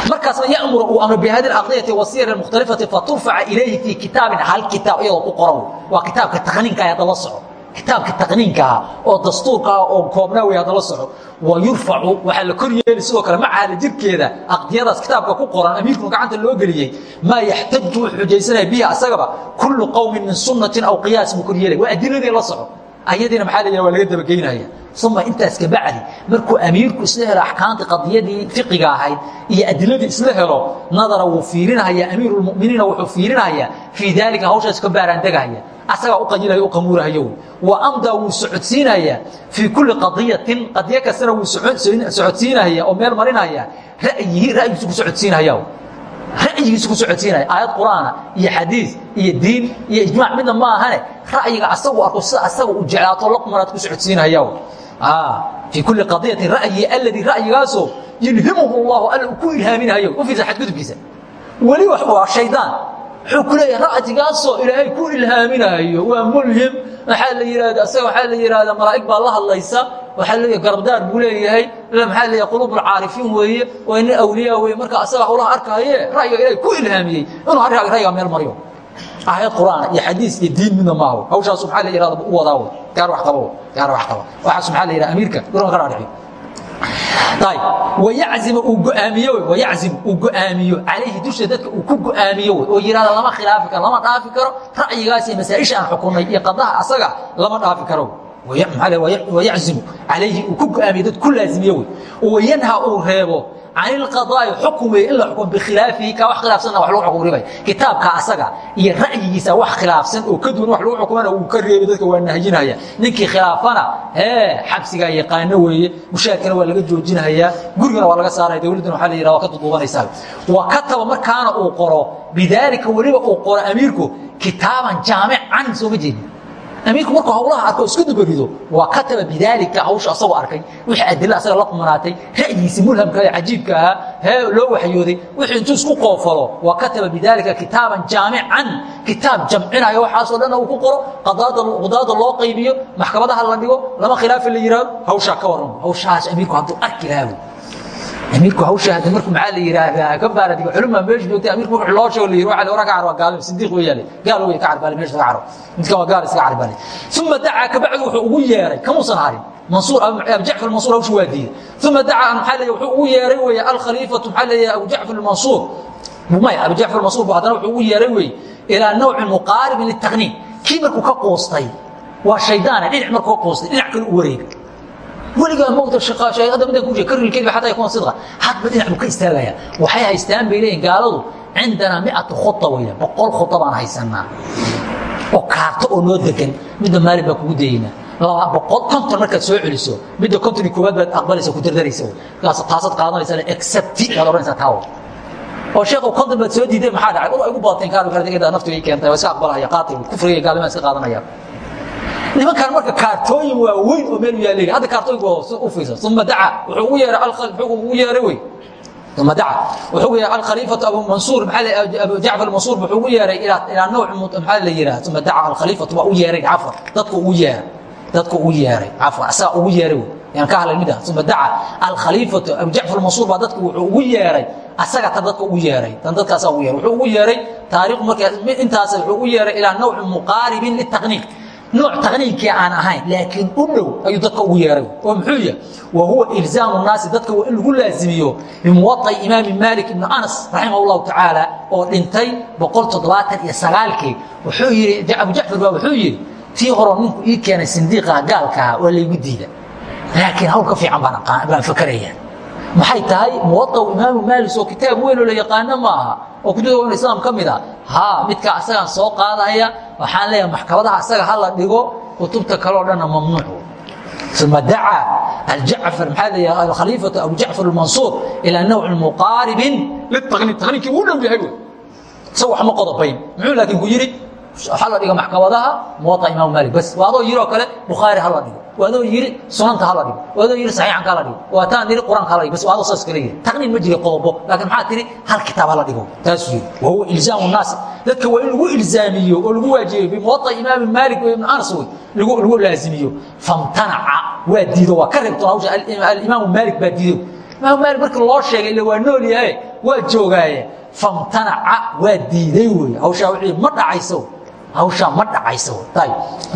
markaasna yamuru uu amro bihadi aqdiyati wasiyar mukhtalifati faturfaca ilayhi fii kitaabin hal kitaab iyadoo ku qoran waa kitaabka taqniinka hadda la soco kitaabka taqniinkaa oo dastuurkaa oo koobnaa wey hadda la soco wa yurfacu waxaa la kor yeeli sidoo kale macaala jirkeeda aqdiyadaas kitaabka ku qoran amiirkuna gacanta loo geliyey maa yaxtaju wuxuu xujaysanaya bihi asagaba kullu qowmin min sunnatin aw qiyaas buu kor yeelay waa adiladii la soco ayadiina maxaa la yidhaha waa laga dabageynaya. Uma intaas kabacdi markuu amiirku isla helo axkaamtii qadiyadii fiqiga ahayd iyo adiladii isla helo nadara wuu fiirinaya amiirulmuminiina wuxuu fiirinaya fii daalika hawshaas ka baaraandegahaya asagaa u qayilaya u qamuurahayo wa amdaa wuu socodsiinaya. Fii kulli qadiyatin qadiyo kastana wuu socodsiinaya oo meel marinaya. Ra'yihi ra'yigiisu ku socodsiinaya. Ra'yigiisu ku socodsiinaya. Aayad qur'aana iyo xadiis iyo diin iyo ijmaac midna ma ahane. Ra'yiga asagu arko sida asaga uu jeclaato la qumanaad ku socodsiinaya. Fii kulli qadiyatin ra'yi alladii ra'yigaasoo yulhimuhu allahu alla ku ilhaaminayo. U fiirsa xadgudubkiisa. Weli wax waa shaydaan wuxuu ku leeyahay ra'yigaasoo ilaahay ku ilhaaminayo waa mulhim waxaa la yidhahda asaga waxaa la yidhahda malaa'ig baa la hadlaysa. Waxaa leeyahay garabdaar buu leeyahay. Maxaa leeyahay quluub alcaarifiin weeye. Waa nin awliyaa weeye. Marka asaga hawlaha arkaaye ra'yiga ilaahay ku ilhaamiyey. Inuu arrinkaa ra'yiga meel mariyo. Aayad qur'aan iyo xadiis iyo diin midna maaho hawshaasu maxaa la yidhahda u wadaa gaar wax qabo gaar wax qabo. Waxaas maxaa la yidhahda amiirka gurama ka dhaadhiciyo wayaczimu uu go'aamiyo wayaczimu uu go'aamiyo calayhi dusha dadka uu ku go'aamiyo oo yidhahda lama khilaafi karo lama dhaafi karo ra'yigaas iyo masaa'isha aan xukunnay iyo qadaha asaga lama dhaafi karo wayaczimu calayhi uu ku go'aamiyo dad ku laazimiyo wey wayanha uu reebo can xukun weeye in la xukumo bikhilaafihi kaa wax khilaafsanna wax lagu xukum ribay kitaabka asaga iyo ra'yigiisa wax khilaafsan oo ka duwan wax lagu xukumana uu ka reebay dadka waa nahjinaya ninkii khilaafana hee xabsigaa yaqaano weeye mushaadkana waa laga joojinayaa gurigana waa laga saaraya dowladdana waxaa la yidhaha waa ka duduubanaysaa wa kataba markaana uu qoro bidaalika weliba uu qoro amiirku kitaaban jaamican soo ma jeedin amiirku markuu hawlaha arko isku dubarido waa kataba bidaalika hawsha asagoo arkay. Wixii adila asaga la qumanaatay ra'yigiisi mulhamka cajiibka ahaa hee loo waxyooday wixii intuu isku qoofalo waa kataba bidaalika kitaaban jaamican. Kitaab jamcinayo waxaasoo dhanna uu ku qoro qadaada loo qaybiyo maxkamadaha la dhigo lama khilaafi la yidhaahdo hawshaa ka warramo hawshahaas amiirku hadduu arki lahaa amirku hawsha hada marku maxaa la yidhaahdaa ka baala culuma meesha joogtay. Amirku wuxuu loo sheego la yidhi waxa la oran ka carwa gaalimo sidiiq weeyaale gaal wey ka carbaale meesha laga carwa midkan waa gaal iska carbaale uma dacaa kabacdi wuxuu ugu yeeray. Kamuusan harin. Mansuur abu jacfar mansuur hawsha waa diiday. Uma dacaa maxaa leeyahay wuxuu ugu yeeray weeye alkhaliifatu maxaa leeyahay abu jacfar mansuur maya abu jacfar mansuur bu haddana wuxuu ugu yeeray weeye ilaa nawcin muqaaribin litaqniin kii markuu ka qoostay waa shaydaana dhinac markuu ka qoostay dhinac kale u wareega weligaa mowta hadda midaan ku karri kelima xataa yakuna sidqa hadba dhinac buu ka istaagaya. Waxay haystaan bay leeyihiin gaaladu cindanaa miatu khuta weya boqol khuta baan haysanaa. Oo kaarto oo noo degan midda maalin baa kugu dayeynaa konton markaad soo celiso midda kontoni koowaad baad aqbalaysa ku dardaraysa taasaad qaadanaysa excepti baad odhanaysaa taawo. Oo sheekhu konton baad soo diiday maxaa dhacay? Ur ay gu badateen kaar naftu ii keentay waa iska aqbalaya qaatil kufriga gaalima iska qaadanaya nimankaan marka kaartooyin waa oo meel yaa leeyahay hadda kaartooyinku u fiirsan uma daca wuxuu ugu yeeray muxuu ugu yeeray wey. Uma daca wuxuu ugu yeeray alkhaliifatu abu mansuur maxaa abu jacfar mansuur wuxuu ugu yeeray ilaa ilaa nooc maxaa la yidhaha uma daca alkhaliifatu waa u yeeray cafar dadku ugu yeeray dadku ugu yeeray cafar asaa ugu yeeray wey. Yaan ka hadlay mid ah uma daca alkhaliifatu abu jacfar mansuur baa dadku wuxuu ugu yeeray asaga tan dadka ugu yeeray tan dadkaasaa ugu yeeray. Wuxuu ugu yeeray taariikhu markaa intaas wuxuu ugu yeeray ilaa nawci muqaaribin litaqniiq nooc taqniinkii aan ahayn laakiin u dhow ayuu dadka ugu yeeray. Oo muxuu yahay wa huwa ilzaamu naasi dadka waa in lagu laazimiyo bimuwaطai imaami maalik ibni anas raximah اllahu tacaala oo dhintay iyo sagaalkii. Wuxuu yidhi abu jacfar baa wuxuu yidhi tii horoo ninku ii keenay sindiiqaha gaalkaha waa laygu diida laakiin hawl ka fiican baan fakaraya maxay tahay? Muwaطau imaamu maalis oo kitaab weyn oo la yaqaano maaha. Oo kutubta islaam ka mid a ha midkaa asagaan soo qaadaya waxaan leeyahay maxkamadaha asaga ha la dhigo kutubta kaleo dhanna mamnuuc uma dacaa aljacfar maxaa leeyahay alkhaliifatu abu jacfar almansuur ilaa nawcin muqaaribin litaqniin taqniinkii uu dhow yahay wey. Isaga wax ma qodobayn muxuu laakiin ku yidhi ha la dhigo maxkamadaha muwaطa imaamu maalik. Bas waa adoo yidhi oo kale bukhaari ha la dhigo waa adoo yidhi sunanta ha la dhigo waa adoo yidhi saxiixanka ha la dhigo waa taan yidhi qur'aanka ha la dhigo bas waa adoo saas kale yidhi taqniin ma jira qodobo laakiin maxaa tidhi hal kitaab ha la dhigo taasuu yidhi wa huwa ilzaamu naas dadka waa in lagu ilzaamiyo oo lagu waajibiyo bimuwaطa imaami maalik wa ibn anas wey. Lagu lagu laazimiyo. Famtanaca waa diido waa ka reebtoon hawsha. Alimaamu maalik baa diido. Imaamu maalik markii loo sheegay ille waa nool yahay waa joogaaye. Famtanaca waa diiday wey. Hawshaa wixii ma dhacayso hawshaa ma dhacaysa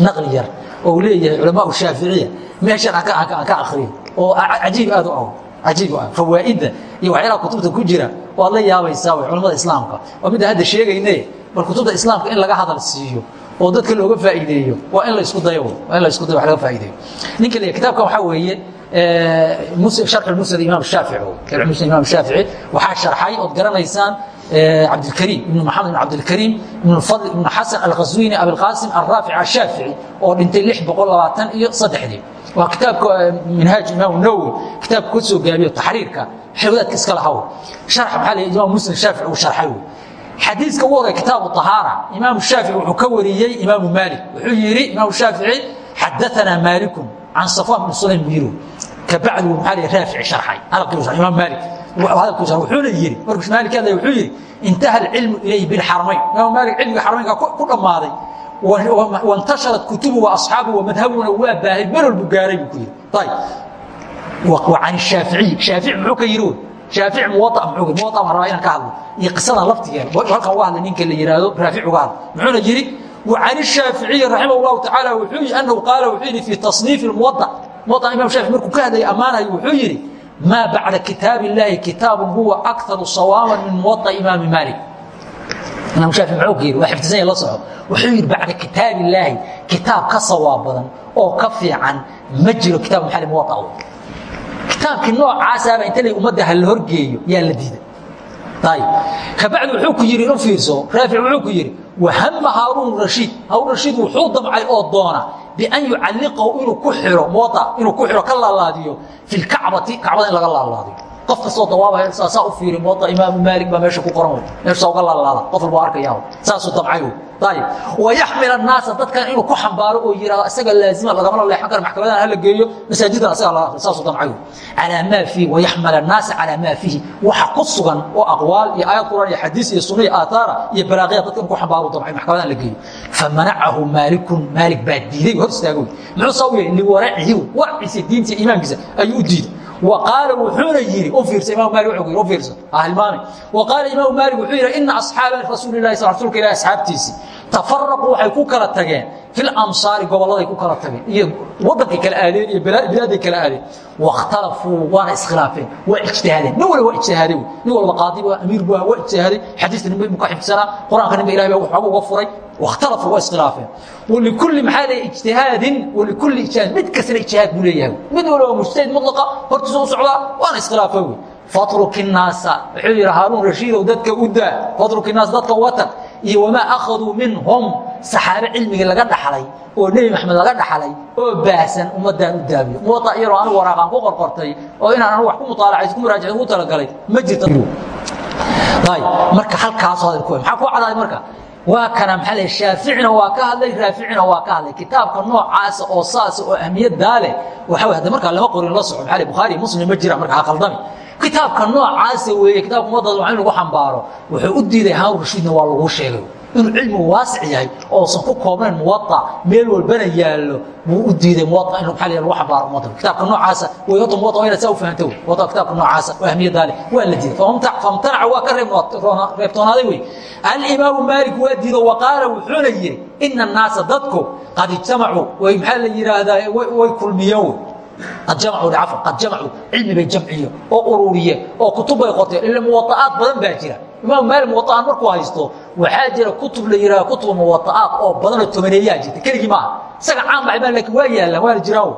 naqli yar oo leeyahay culamaau shaaficiya meeshan aan ka akriyo oo ajiib aad u ajiib ah fawaaidda iyo waxyaalaha kutubta ku jira waad la yaabaysaa way culamada islaamka. Waa midda hadda sheegayne bal kutubta islaamka in laga hadal siiyo oo dadka looga faa'iideeyo waa in la isku dayo waa in la isku dayo wax laga faa'iideeyo. Ninka leeyahay kitabkan waxaa weeye sharx musnad imaam shaafici. Ilmu musnad imaam shaafici waxaa sharxay ood garanaysaan cabdilkariim ibn maxamed ibn cabdilkariim ibn fadl ibn xasan alkhaswini abilqaasim alraafic ashaafici oo dhintay lix boqol labaatan iyo saddexdii waa kitaabka minhaaj imaam nawowi kitaabka ka soo gaabiyo taxriirka xewdaadka iska lahaw sharx maxaa la imaam muslim shaafici uu sharxay wey xadiiska ugu horey kitaabu طahaara imaamu shaafici wuxuu ka wariyey imaamu maalik wuxuu yidhi imaamu shaafici xadaanaa maalikun can safwan bn sulaym buu yidhi kabacdi uu maxaa la raafici sharxay hadalkii imaam maalik hadalkiisa wuxuuna yidhi markuu maalik hadlay wuxuu yidhi intaha alcilmu ilayhi bilxaramayn imaam maalik cilmiga xaramaynka ku dhammaaday wantasharat kutubu wa asxaabu wa madhabuna waa baahay melol buu gaaray buu ku yidhi ayb wa can shaaficiy shaafici muxuu ka yidhi shaafici muwaa muxuu muwaa baan rabaa inaan ka hadlo iyo qisadan laftigeeda halkan uga hadlay ninka la yidhaahdo raafic uga hadla muxuuna yidhi وعن الشhاaفiعي رaحimه الله taعaلى wuxuu أنhu qaal wuxuu yidhi fي تصنيiف الموضع موضع imam شhaaفi markuu ka hadlaya ammaanayo wuxuu yidhi mا baعda kitaaب اللahi kitaaب huwa أكثر صawاaبا min موطأ imaami mالك imam شhaaفi mxuu ka yidhi waa xifdisanya la soco wuxuu yidhi baعda kitaaب اللaahi kitaab ka sawaab badan oo ka fiican ma jiro kitaab maali موطأ kitaabkii noocaasaba inta la ummadda ha la horgeeyo yaa la diiday ayb kabacdi wuxuu ku yidhi u fiirso raafic wuxuu ku yidhi wahama haaruun rashiid haaruun rashiid wuxuu damcay oo doona bian yucalliqahu inuu ku xiro muwaa inuu ku xiro ka laalaadiyo fi lkacbati kacbada in laga laalaadiyo qof kastoo dawaabaya saasaa u fiiri muwaa imaamu maalik baa meesha ku qoran wey meesha uga laalaada qof walba arkaya saasuu damcay wey ayib wayaxmil annaasa dadkan inuu ku xambaaro oo yidhahdo isaga laazima lagamala leexan karo maxkamadahan hala geeyo masaajidan asaga laga saasuu damcay wey calaa maa fiihi wayaxmil annaasa calaa maa fiihi. Waxa ku sugan oo aqwaal iyo aayad quraan iyo xadiis iyo sunna iyo aataara iyo balaaqiya dadka inuu ku xambaaro damcay maxkamadahan la geeyo. Famanacahu maalikun maalik baa diiday hor istaago wey muxuu saa u yahay liwaracihi waraciisa diintiisa iimaankiisa ayuu u diiday qaala wuxuuna yii iirsaimaammaaliimaam maali wuuu yidhi ina asxaaba rasuulilahi rasuulka ilah asxaabtiisii tafaraqu waxay ku kala tageen filamsaari gobolladay ku kala tageen iyo waddankay kala aadeen iyo bilaaday kala aadeen wakhtalafuu waana iskhilaafeen waa ijtihaadeen nin waliba waa ijtihaadey nin walba qaadi baa amiir bua waa ijtihaaday xadiista ninba mu ka xifdisanaa qur'aanka ninba ilahay baa waxooga uga furay wakhtalafuu waa iskhilaafeen walikulli maxaa leeyahay ijtihaadin walikulli ijtihaad mid kastana ijtihaad buu leeyahay mid waliba mujtahid mutlaqa hortiisa u socdaa waana iskhilaafaa wey fatruk innaasa wuxuu yidhi haaruun rashiidow dadka u daa fatruk innaas dadka uga tag iyo wamaa akhaduu minhum saxaabe cilmigii laga dhaxlay oo nebi maxamed laga dhaxlay oo baahsan ummaddaan u daabiyo muwaa iyaroo anigu waraaqaan ku qorqortay oo inaan anigu wax ku mutaalacayso ku muraajacin ugu talagalay ma jirto marka halkaasoo hadal ku cadaaday marka waa kana maxaa le shaaficina waa ka hadlay raaficina waa ka hadlay kitaabka noocaasa oo saasa oo ahmiyaddaa leh waxa way hadda markaa lama qorin la soco maxaa le bukhaari muslim ma jira marka ha qaldami kitaabka noocaasa weeye kitaabka waa in lagu xambaaro wuxuu u diiday haarun rashiidna waa laguu sheegay. Inuu cilmigu waasic yahay oosan ku koobnayn muwaa meel walbana yaallo buu u diiday muwa in maa lagu xambaaro ummadda kitaabka noocaasa way horta muwa waa inaad saa u fahamta wey. Muwa kitaabka noocaasa oo ahmiyaddaa waa la diiday. Famtanaca waa ka reebtoonaaday wey. Alimaamu maalik waa diido wa wuxuuna yidhi ina annaasa dadku qad ijtamacuu way maxaa la yidhaahdaa way kulmiyeen wey ad jamacuu cilmi bay jamciye oo ururiyeen oo kutub bay qorteen ila muwaa'aat badan baa jira. Imaam maalik muwaa'aan markuu haysto waxaa jira kutub la yidhaha kutuba muwaa'aat oo badanoo tobaneeyaa jirta keligii maaha. Isaga caan baxay maa laakiin waa yaallaan waana jiraan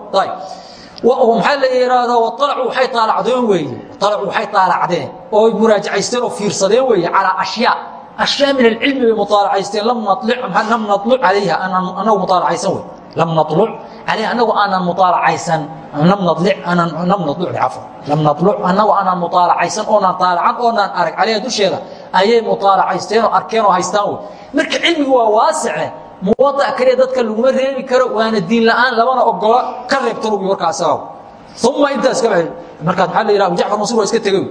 maxaa la yidhaahdaa waalacu waxay taalacdeen weeye alacu waxay taalacdeen oo muraajacaysteen oo fiirsadeen weeye calaa ashyaa. Ashyaa min alcilmi bay muaalacaysteen lam naluc calayha anagu muaalacaysan wey lam naluc calayha anagu aanan muaalacaysan lam nadlic aanan lam nadluc cafwa lam nadluc anagu aanan muaalacaysan oonaan taalacan oonaan arag calayha dusheeda ayay muaalacaysteen oo arkeen oo haystaan wey marka cilmigu waa waasice muwadac kaliya dadka laguma reebi karo waana diin la'aan labana ogola ka reebtan ugu warkaa asaga uma intaas ka baxay markaad maxaa la yidhaha abu jacfar mansuur waa iska tegey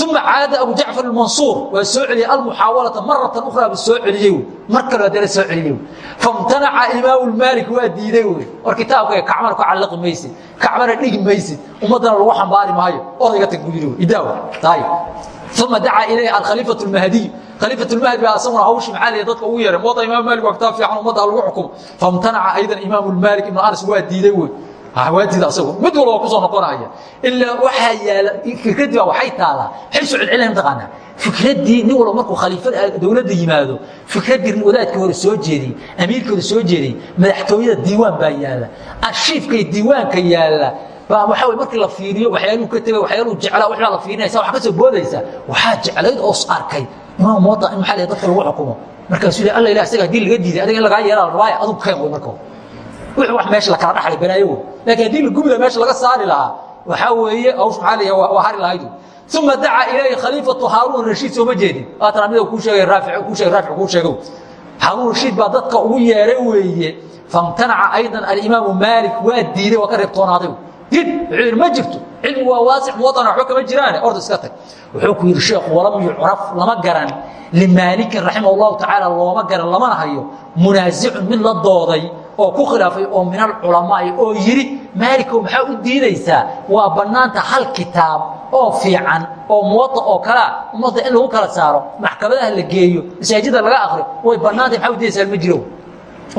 uma caada abu jacfar almansuur waa soo celiyey almuxaawalata maratan ukhraa ba soo celiyey mar kale haddana soo celiyey famtanaca imaamu maalik waa diiday wey war kitaabka kacbana ku callaqi maysid kacbana dhigi maysid ummaddana lagu xambaari maayo odayga tag buu yidhi idaaw uma dacaa ilayhi alkhaliifatu lmahdiy khaliifatu lmahdi baa asaguna hawshi maxaa la dadka ugu yeeray muwada imaam maalik waa kitaab fiican ummadda lagu xukumo famtanaca aydan imaamu maalik ibnu anas waa diiday wey waadida asagu. Mid walba ku soo noqonaya. Ilaa waxaa yaalla fikraddii baa waxay taalaa maxay soo celcelinaya mataqaanaa fikraddii nin walba markuu khaliifada dowladda yimaado fikraddii wadaadkii hore soo jeediyey amiirkii hore soo jeediyey madaxtooyada diiwaan baa yaalla. Arshiifka iyo diiwaanka yaalla. Baa waxaa wey markii la fiiriyo waxyaaluhu ka tegay waxyaaluhu jeclaa waxbaa la fiirinaysa waxa ka soo boodaysa. Waxaa jeclayd oo arkay. Imaam muwada in maxaa la dadka lagu xukumo. Markaasuu yidhi alla ilah isaga haddii laga diiday adiga in lagaa yeelaa la rabaaya adigu keen wey marka wixii wax meesha la kala dhaxlay banaayo wey laakiin haddii la gubila meesha laga saari lahaa waxaa weeye hawsh la yaha waa hari lahaydu uma dacaa ilayhi khaliifatu haaruun rashiid sooma jeedin. Waatan amida kuu sheegay raafic kuu sheegay raafic kuu sheegow. Haaruun rashiid baa dadka ugu yeeray weeye. Famtanaca aydan alimaamu maalik waa diiday waa ka reebtoonaaday did yidhi ma jirto. Cilmigu waa waasic muwadana waxba kama jiraane. Orda iska tag. Wuxuu ku yidhi sheekhu walam yucraf lama garan. Limaalikin raximah allahu tacaala looma garan lamana hayo munaasicun mid la dooday oo ku khilaafay oo min alculamaai oo yidhi maalikow maxaa u diidaysaa? Waa bannaanta hal kitaab oo fiican oo muwada oo kalea ummadda in lagu kala saaro maxkamadaha la geeyo masaajida laga akriyo way bannaantay maxaa u diidaysaa? Ma jiro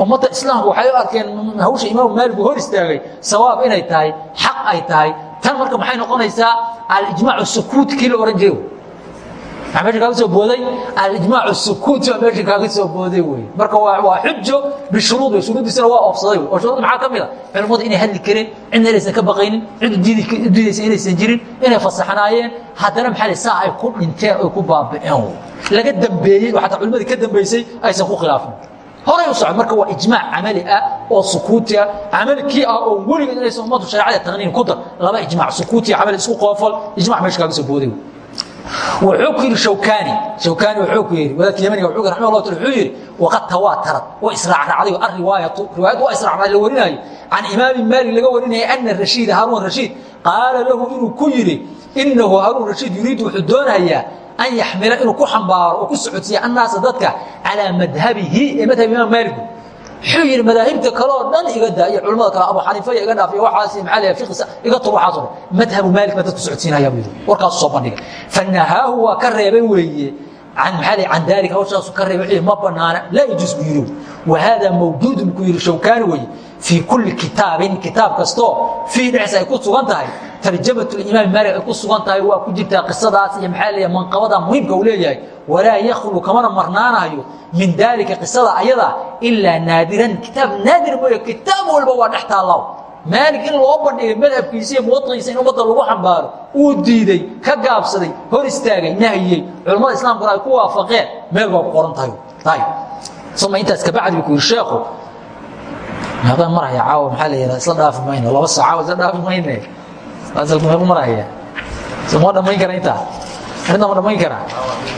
ummadda islaamku waxay u arkeen hawsha imaamu maalik uu hor istaagay sawaab inay tahay xaq ay tahay. Tan marka maxay noqonaysaa? Alijmaacu sukuut kii la ohan jiray. Maa meesha kaaga soo booday? Alijmaacu sukuut baa meesha kaaga soo booday wey marka waa xujo bishuruud wey shuruuddiisana waa oofsaday wey oo shuruud maxaa ka mid a culimmadu inay hadli kareen cidna inaysan ka baqaynin cid u diidaysa inaysan jirin inay fasaxnaayeen haddana maxaa la saa ay ku dhinteen oy ku baaba'een laga dambeeyey oo xataa culimmadii ka dambaysay aysan ku khilaafin horay u socod marka waa ijmaac camali ah oo sukuuti ah camalkii ah oo weligeed inaysan ummaddu shareecada taqniin ku dar laba ijmaac sukuuti camali isku qoofal ijmac meesha kaaga soo booday. Wuxuu ku yidhi shawkaani shawkaani wuxuu ku yidhi wadaadka yamaniga wuxuu raximah allah taala wuxuu yidhi waqad tawaatarat wa israacraacday arriwaayatu riwaayad waa israacraacday la warinaayo. Can imaami maalik laga warinaya ana rashiid haaruun rashiid qaala lahu inuu ku yidhi inahu haaruun rashiid yuriidu wuxuu doonayaa an yaxmila inuu ku xambaaro oo ku socodsiiya annaasa dadka calaa madhabihi ee madhab imaam maaliku wuxuu yidhi madaahibta kale oo dhan iga daa iyo culamada kale abu xaniifa iyo iga dhaaf iyo waxaas maxaa la fiqisa iga tur waxaas oo madhabu maalik baa dadku socodsiinaya buu yidhi warkaasu soo bandhiga fanahaahu waa ka reebay weeye can daalika hawshaasu ka reeba ma banaana laa yajuus buu yidhi wahaadaa mawjuudun ku yidhi shawkaani weye fii kulli kitaabin kitaab kastoo fiihi dhexdiisa ay ku sugan tahay tarjamatu imaam maalik ay ku sugan tahay waa ku jirtaa qisadaas iyo maxaa leeyahay manqabada muhiimka uu leeyahay walaa yakhlu kamana marnaanayo min daalika qisada ayada ilaa naadiran kitaab naadir mooye kitaab walba waa dhex taallaw maalik in loo bandhigay madhabkiisa iyo muwaqiisa in ummadda lagu xambaaro uu diiday ka gaabsaday hor istaagay nahiyey culammada islaamkuna ay ku waafaqeen meel baa ku qoran tahay uma intaas kabacdi ku yidhi sheekhu meeqaan maraya caawa maxaa la yidhaha isla dhaafi mayno. Laba saa caawa isla dhaafi mayne. Meequ maraya. So ma dhammayn kara intaa? Arrintaa ma dhammayn karaa?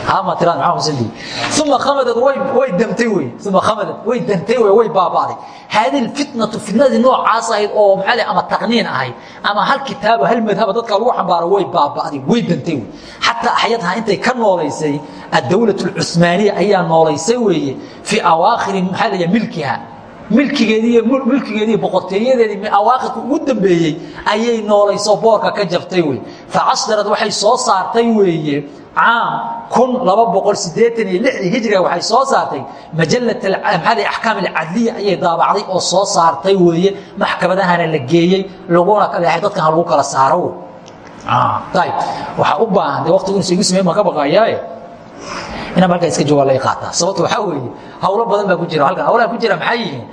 Ama tirad maxaa musindi uma khamadad way way damtay wey. Uma khamadad way dantay wey way baaba'day haadihi alfitnatu fitnadii noocaas ahayd oo maxaa ama taqniin ahayd ama hal kitaabo hal madhaba dadka lagu xambaaro way baaba'day way dantay wey. Xataa axyadha intay ka noolaysay addawlatu alcusmaaniya ayaa noolaysay weeye fii awaakhiri maxaa leeyaha milkiha milkigeedii milkigeedii boqorteeyadeedii awaakhirka ugu dambeeyey ayay noolayso boorka ka jabtay wey. Facasdarad waxay soo saartay weeye caam kun laba boqol siddeetan iyo lixdii hijriga waxay soo saartay. Majallat maxaa axkaam alcadliya ayay daabacday oo soo saartay weeye. Maxkamadahana la geeyey laguna leexay dadkan ha lagu kala saaro. Ayib waxaa u baahan dee waqtigu insa igu sameyn baan ka baqayaaye inaan halkaa iska joogaa laga qaataa sababto waxaa weeye hawlo badan baa ku jira. Halkan hawlaha ku jira maxay yihiin?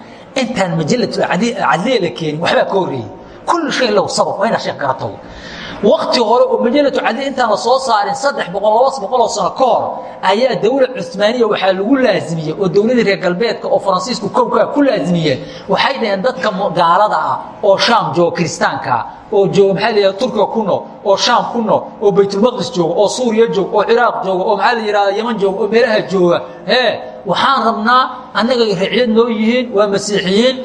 Intaan majalatu cadliya la keenin waxbaa ka horreeyey kullu shay lahu sabab waa inaad sheekh garato wakti hore oo majalatu cadliya intaan la soo saarin saddex boqol laba boqoloo sano ka hor ayaa dawlad cusmaaniya waxaa lagu laazimiyey oo dowladii reer galbeedka oo faransiisku kowkaa ku laazimiyeen waxay dhaheen dadka gaalada ah oo shaam jooga kiristaankaa oo jooga maxaa la yidhahda turkiga ku nool oo shaam ku nool oo baytulmaqdis jooga oo suuriya jooga oo ciraaq jooga oo maxaa la yidhahda yaman jooga oo meelaha jooga. Ee waxaan rabnaa annaga riciyad noo yihiin waa masiixiyiin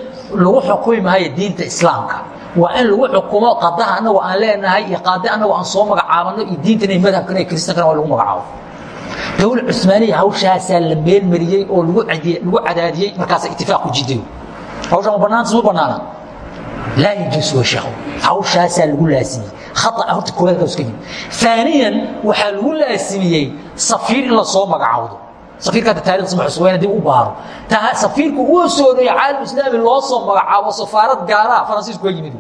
lagu xukumi maayo diinta islaamka waa in lagu xukumo qadaha annagu aan leenahay iyo qaade annagu aan soo magacaabano iyo diintan iyo madhabkan iyo kiristankana waa lagu magacaabo. Dawla cusmaaniya hawshaasaa la meelmariyey oo lagu cadaadiyey markaasa itifaaq ku jiday hawshaa ma banaanta ma banaana. Laa yajuus wa sheekhu hawshaasaa lagu laasimiyey khata horta koowaad ka iska yimid. Aaniyan waxaa lagu laasimiyey safiir in la soo magacaawdo safiirka hadda taarikhdiisa ma cusub waa in dib u baaro. Safiirku uu soo horeeyey caalam islaami loo soo magacaabo safaarad gaalaha faransiisku ka yimid.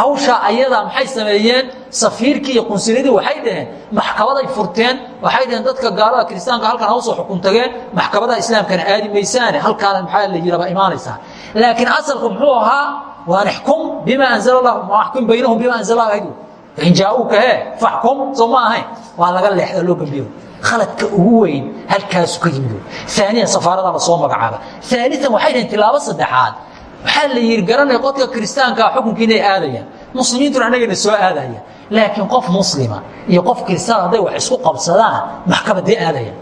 Hawsha ayadaa maxay sameeyeen? Safiirkii iyo qunsulyadii waxay dhaheen maxkamaday furteen waxay dhaheen dadka gaalada kiristaanka halkan ha u soo xukun tageen maxkamadaha islaamkana aadi maysaane halkaana maxaa la yidhaba imaanaysaa. Laakiin asalku muxuu ahaa waan ixkum bima anzala allah waxkum baynahum bima anzala allah in jaa-uuka hee faxkum soo ma ahayn. Waa laga leexda loo gambiyo khaladka ugu weyn halkaasu ka yimid. Aaniyan safaarada la soo magacaaba. Aalian waxay dhaheen tilaabo saddexaad. Waxaa la yidhi garanaya qodka kiristaankaa xukunkiinay aadayaan muslimiintuna annagana soo aadaya. Laakiin qof muslima iyo qof kiristaan hadday wax isku qabsadaan maxkamaday aadayaan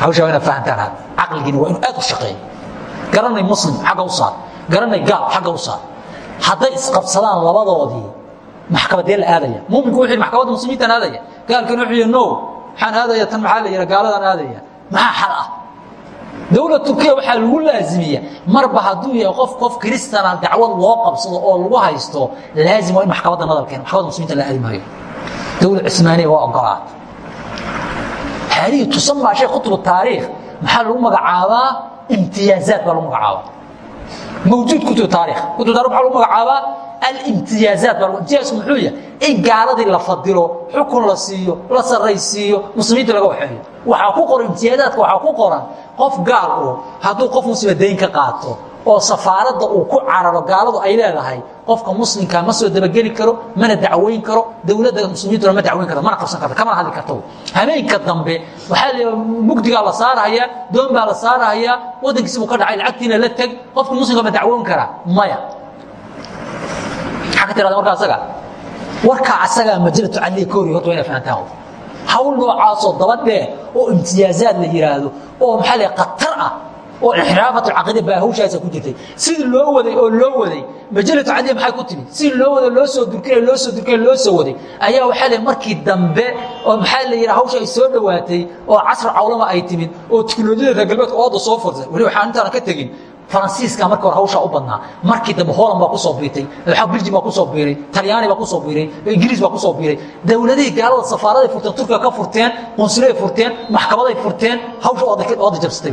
hawshaa inaad fahantaan had caqligiina waa inuu aad u shaqeeyo. Garanay muslim xagga u saar. Garanay gaal xagga u saar. Hadday isqabsadaan labadoodii maxkamadee la aadaya? Muminku wuxuu yidhi maxkamadda muslimiintaan aadaya. Gaalkan wuxuu yidhi no waxaan aadaya tan maxaa la yidha gaaladaan aadaya maxaa xal ah dowlad turkiya waxaa lagu laazimiya marba hadduu yahay qof qof kristana dacwad loo qabsado oo lagu haysto laazim waa in maxkamadda nadal keeno maxkamadda muslimiinta la aadi dowlad cusmaaniya waa ogolaad haadihi tusamaa shay kutubu taariikh maxaa lagu magacaabaa? Imtiyaazaad baa lagu magacaabaa mawjuud kutub taarikh kutub taarikh waxaa lagu magacaabaa alimtiyaazaat baa imtiyaazku muxuu yahay in gaaladii la fadilo xukun la siiyo la sarraysiiyo muslimiinta laga waxeeyo. Waxaa ku qoran imtiyaazaadka waxaa ku qoran qof gaal oo hadduu qof muslima dayn ka qaato oo safaaradda uu ku cararo gaaladu ay leedahay qofka muslimkaa ma soo dabageli karo mana dacwayn karo dowladda muslimiintuna ma dacwayn karto mana qabsan karto kamana hadli karto. Habeenka dambe waxaa la mugdigaa la saarahayaa doon baa la saarahayaa waddankiisi buu ka dhacay lacagtiina la teg qofka muslimka ma dacwoon karaa maya. Maxaa ka tirada marka asaga warkaa asagaa majalatu cadliya ka horiy horta waa ina fahantaan. Hawl noocaasoo daba dheer oo imtiyaazaad la yidhaahdo oo maxaa la khatar ah oo inxiraafat alcaqiida baa hawshaasa ku jirtay. Sidii loo waday oo loo waday majalatu cadliya maxay ku timi? Sidii loo waday loo soo durkinay loo soo durkinay loo soo waday ayaa waxaa la markii dambe oo maxaa la yidhaha hawsha ay soo dhowaatay oo casr cawlama ay timid oo tiknolojiyada reer galbeedka ooda soo furtay. Weli waxaan intaana ka tegin faransiiska marka hore hawshaa u badnaa. Markii dambe holand baa ku soo biirtay biljim baa ku soo biiray talyaani baa ku soo biiray ingiriis baa ku soo biiray. Dowladihii gaalada safaaraday furteen turkiga ka furteen qunsulay furteen maxkamaday furteen hawsha ooda jabsatay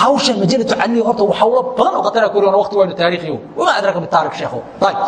hawshan majalatu caliga horta hawlo badan oo khatara ku riwan waqti waynu taariikhiyo wama adraka bitaarik sheekhu ayib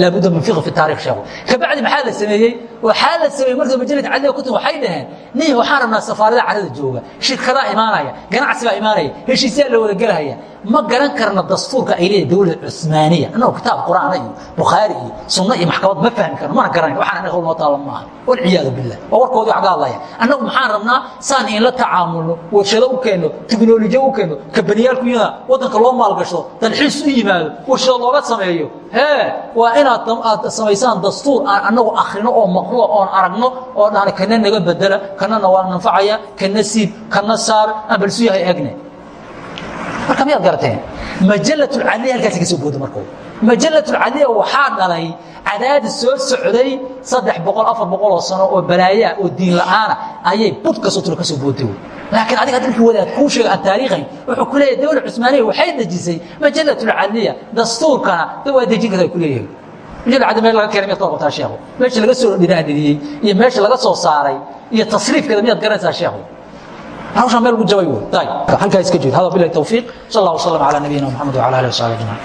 laabudda min fiqh fi taarikh sheekhu kabacdi maxaa la sameeyey waxaa la sameeyey marka majalatu caliga ku waxay dhaheen nin waxaan rabnaa safaarada carada jooga shirkadaa imaanaya ganacsi baa imaanaya heshiisyaa la wada gelahaya ma garan karna dastuurka ay leedahay dowlad cusmaaniya annagoo kitaab qur'aana iyo bukhaari iyo sunno iyo maxkamad ma fahmi karno mana garanayn waxaan anaga noo taala maaha walciyaadu billah waa warkoodii ka hadlaya annagu maxaan rabnaa saan in la tacaamulno warshado u keenno tiknolojiya u keenno kabaniyaalku yana waddanka loo maalgashado dalxiis u yimaado warshado looga sameeyo. Hee waa inaad aad samaysaan dastuur aan annagu akhrino oo maqlo oon aragno oo dhahna kana naga bedela kanana waa nanfacaya kana siib kana saar aan balsu yahay egne marka miyaad garateen majalatulcaliya halkaasi ka soo booda marka majalatulcaliya waxaa dhalay cadaadis soo socday saddex boqol afar boqol oo sano oo balaayaa oo diin la'aana ayay bud kastoo tula ka soo booday laakiin adiga markii wadaad kuu sheega aan taariikhayn wuxuu ku leeyahay dawla cusmaaniya waxay dejisay majalatulcaliya dastuurkana da waa dejin karta ku leeyahay. Majalacadi meel laga keenay miyaad ka qabtaa sheekhu? Meesha laga soo dhinaadhiriyey iyo meesha laga soo saaray iyo tasriifkeeda miyaad garanaysaa sheekhu? Hawshaan meel ugu jabay wey halkaa iska jeed. Hada bilahi tawfiiq. Sal allah wasalam calaa nabiyina maxamed wacala alihi wasaxbi ajmaciin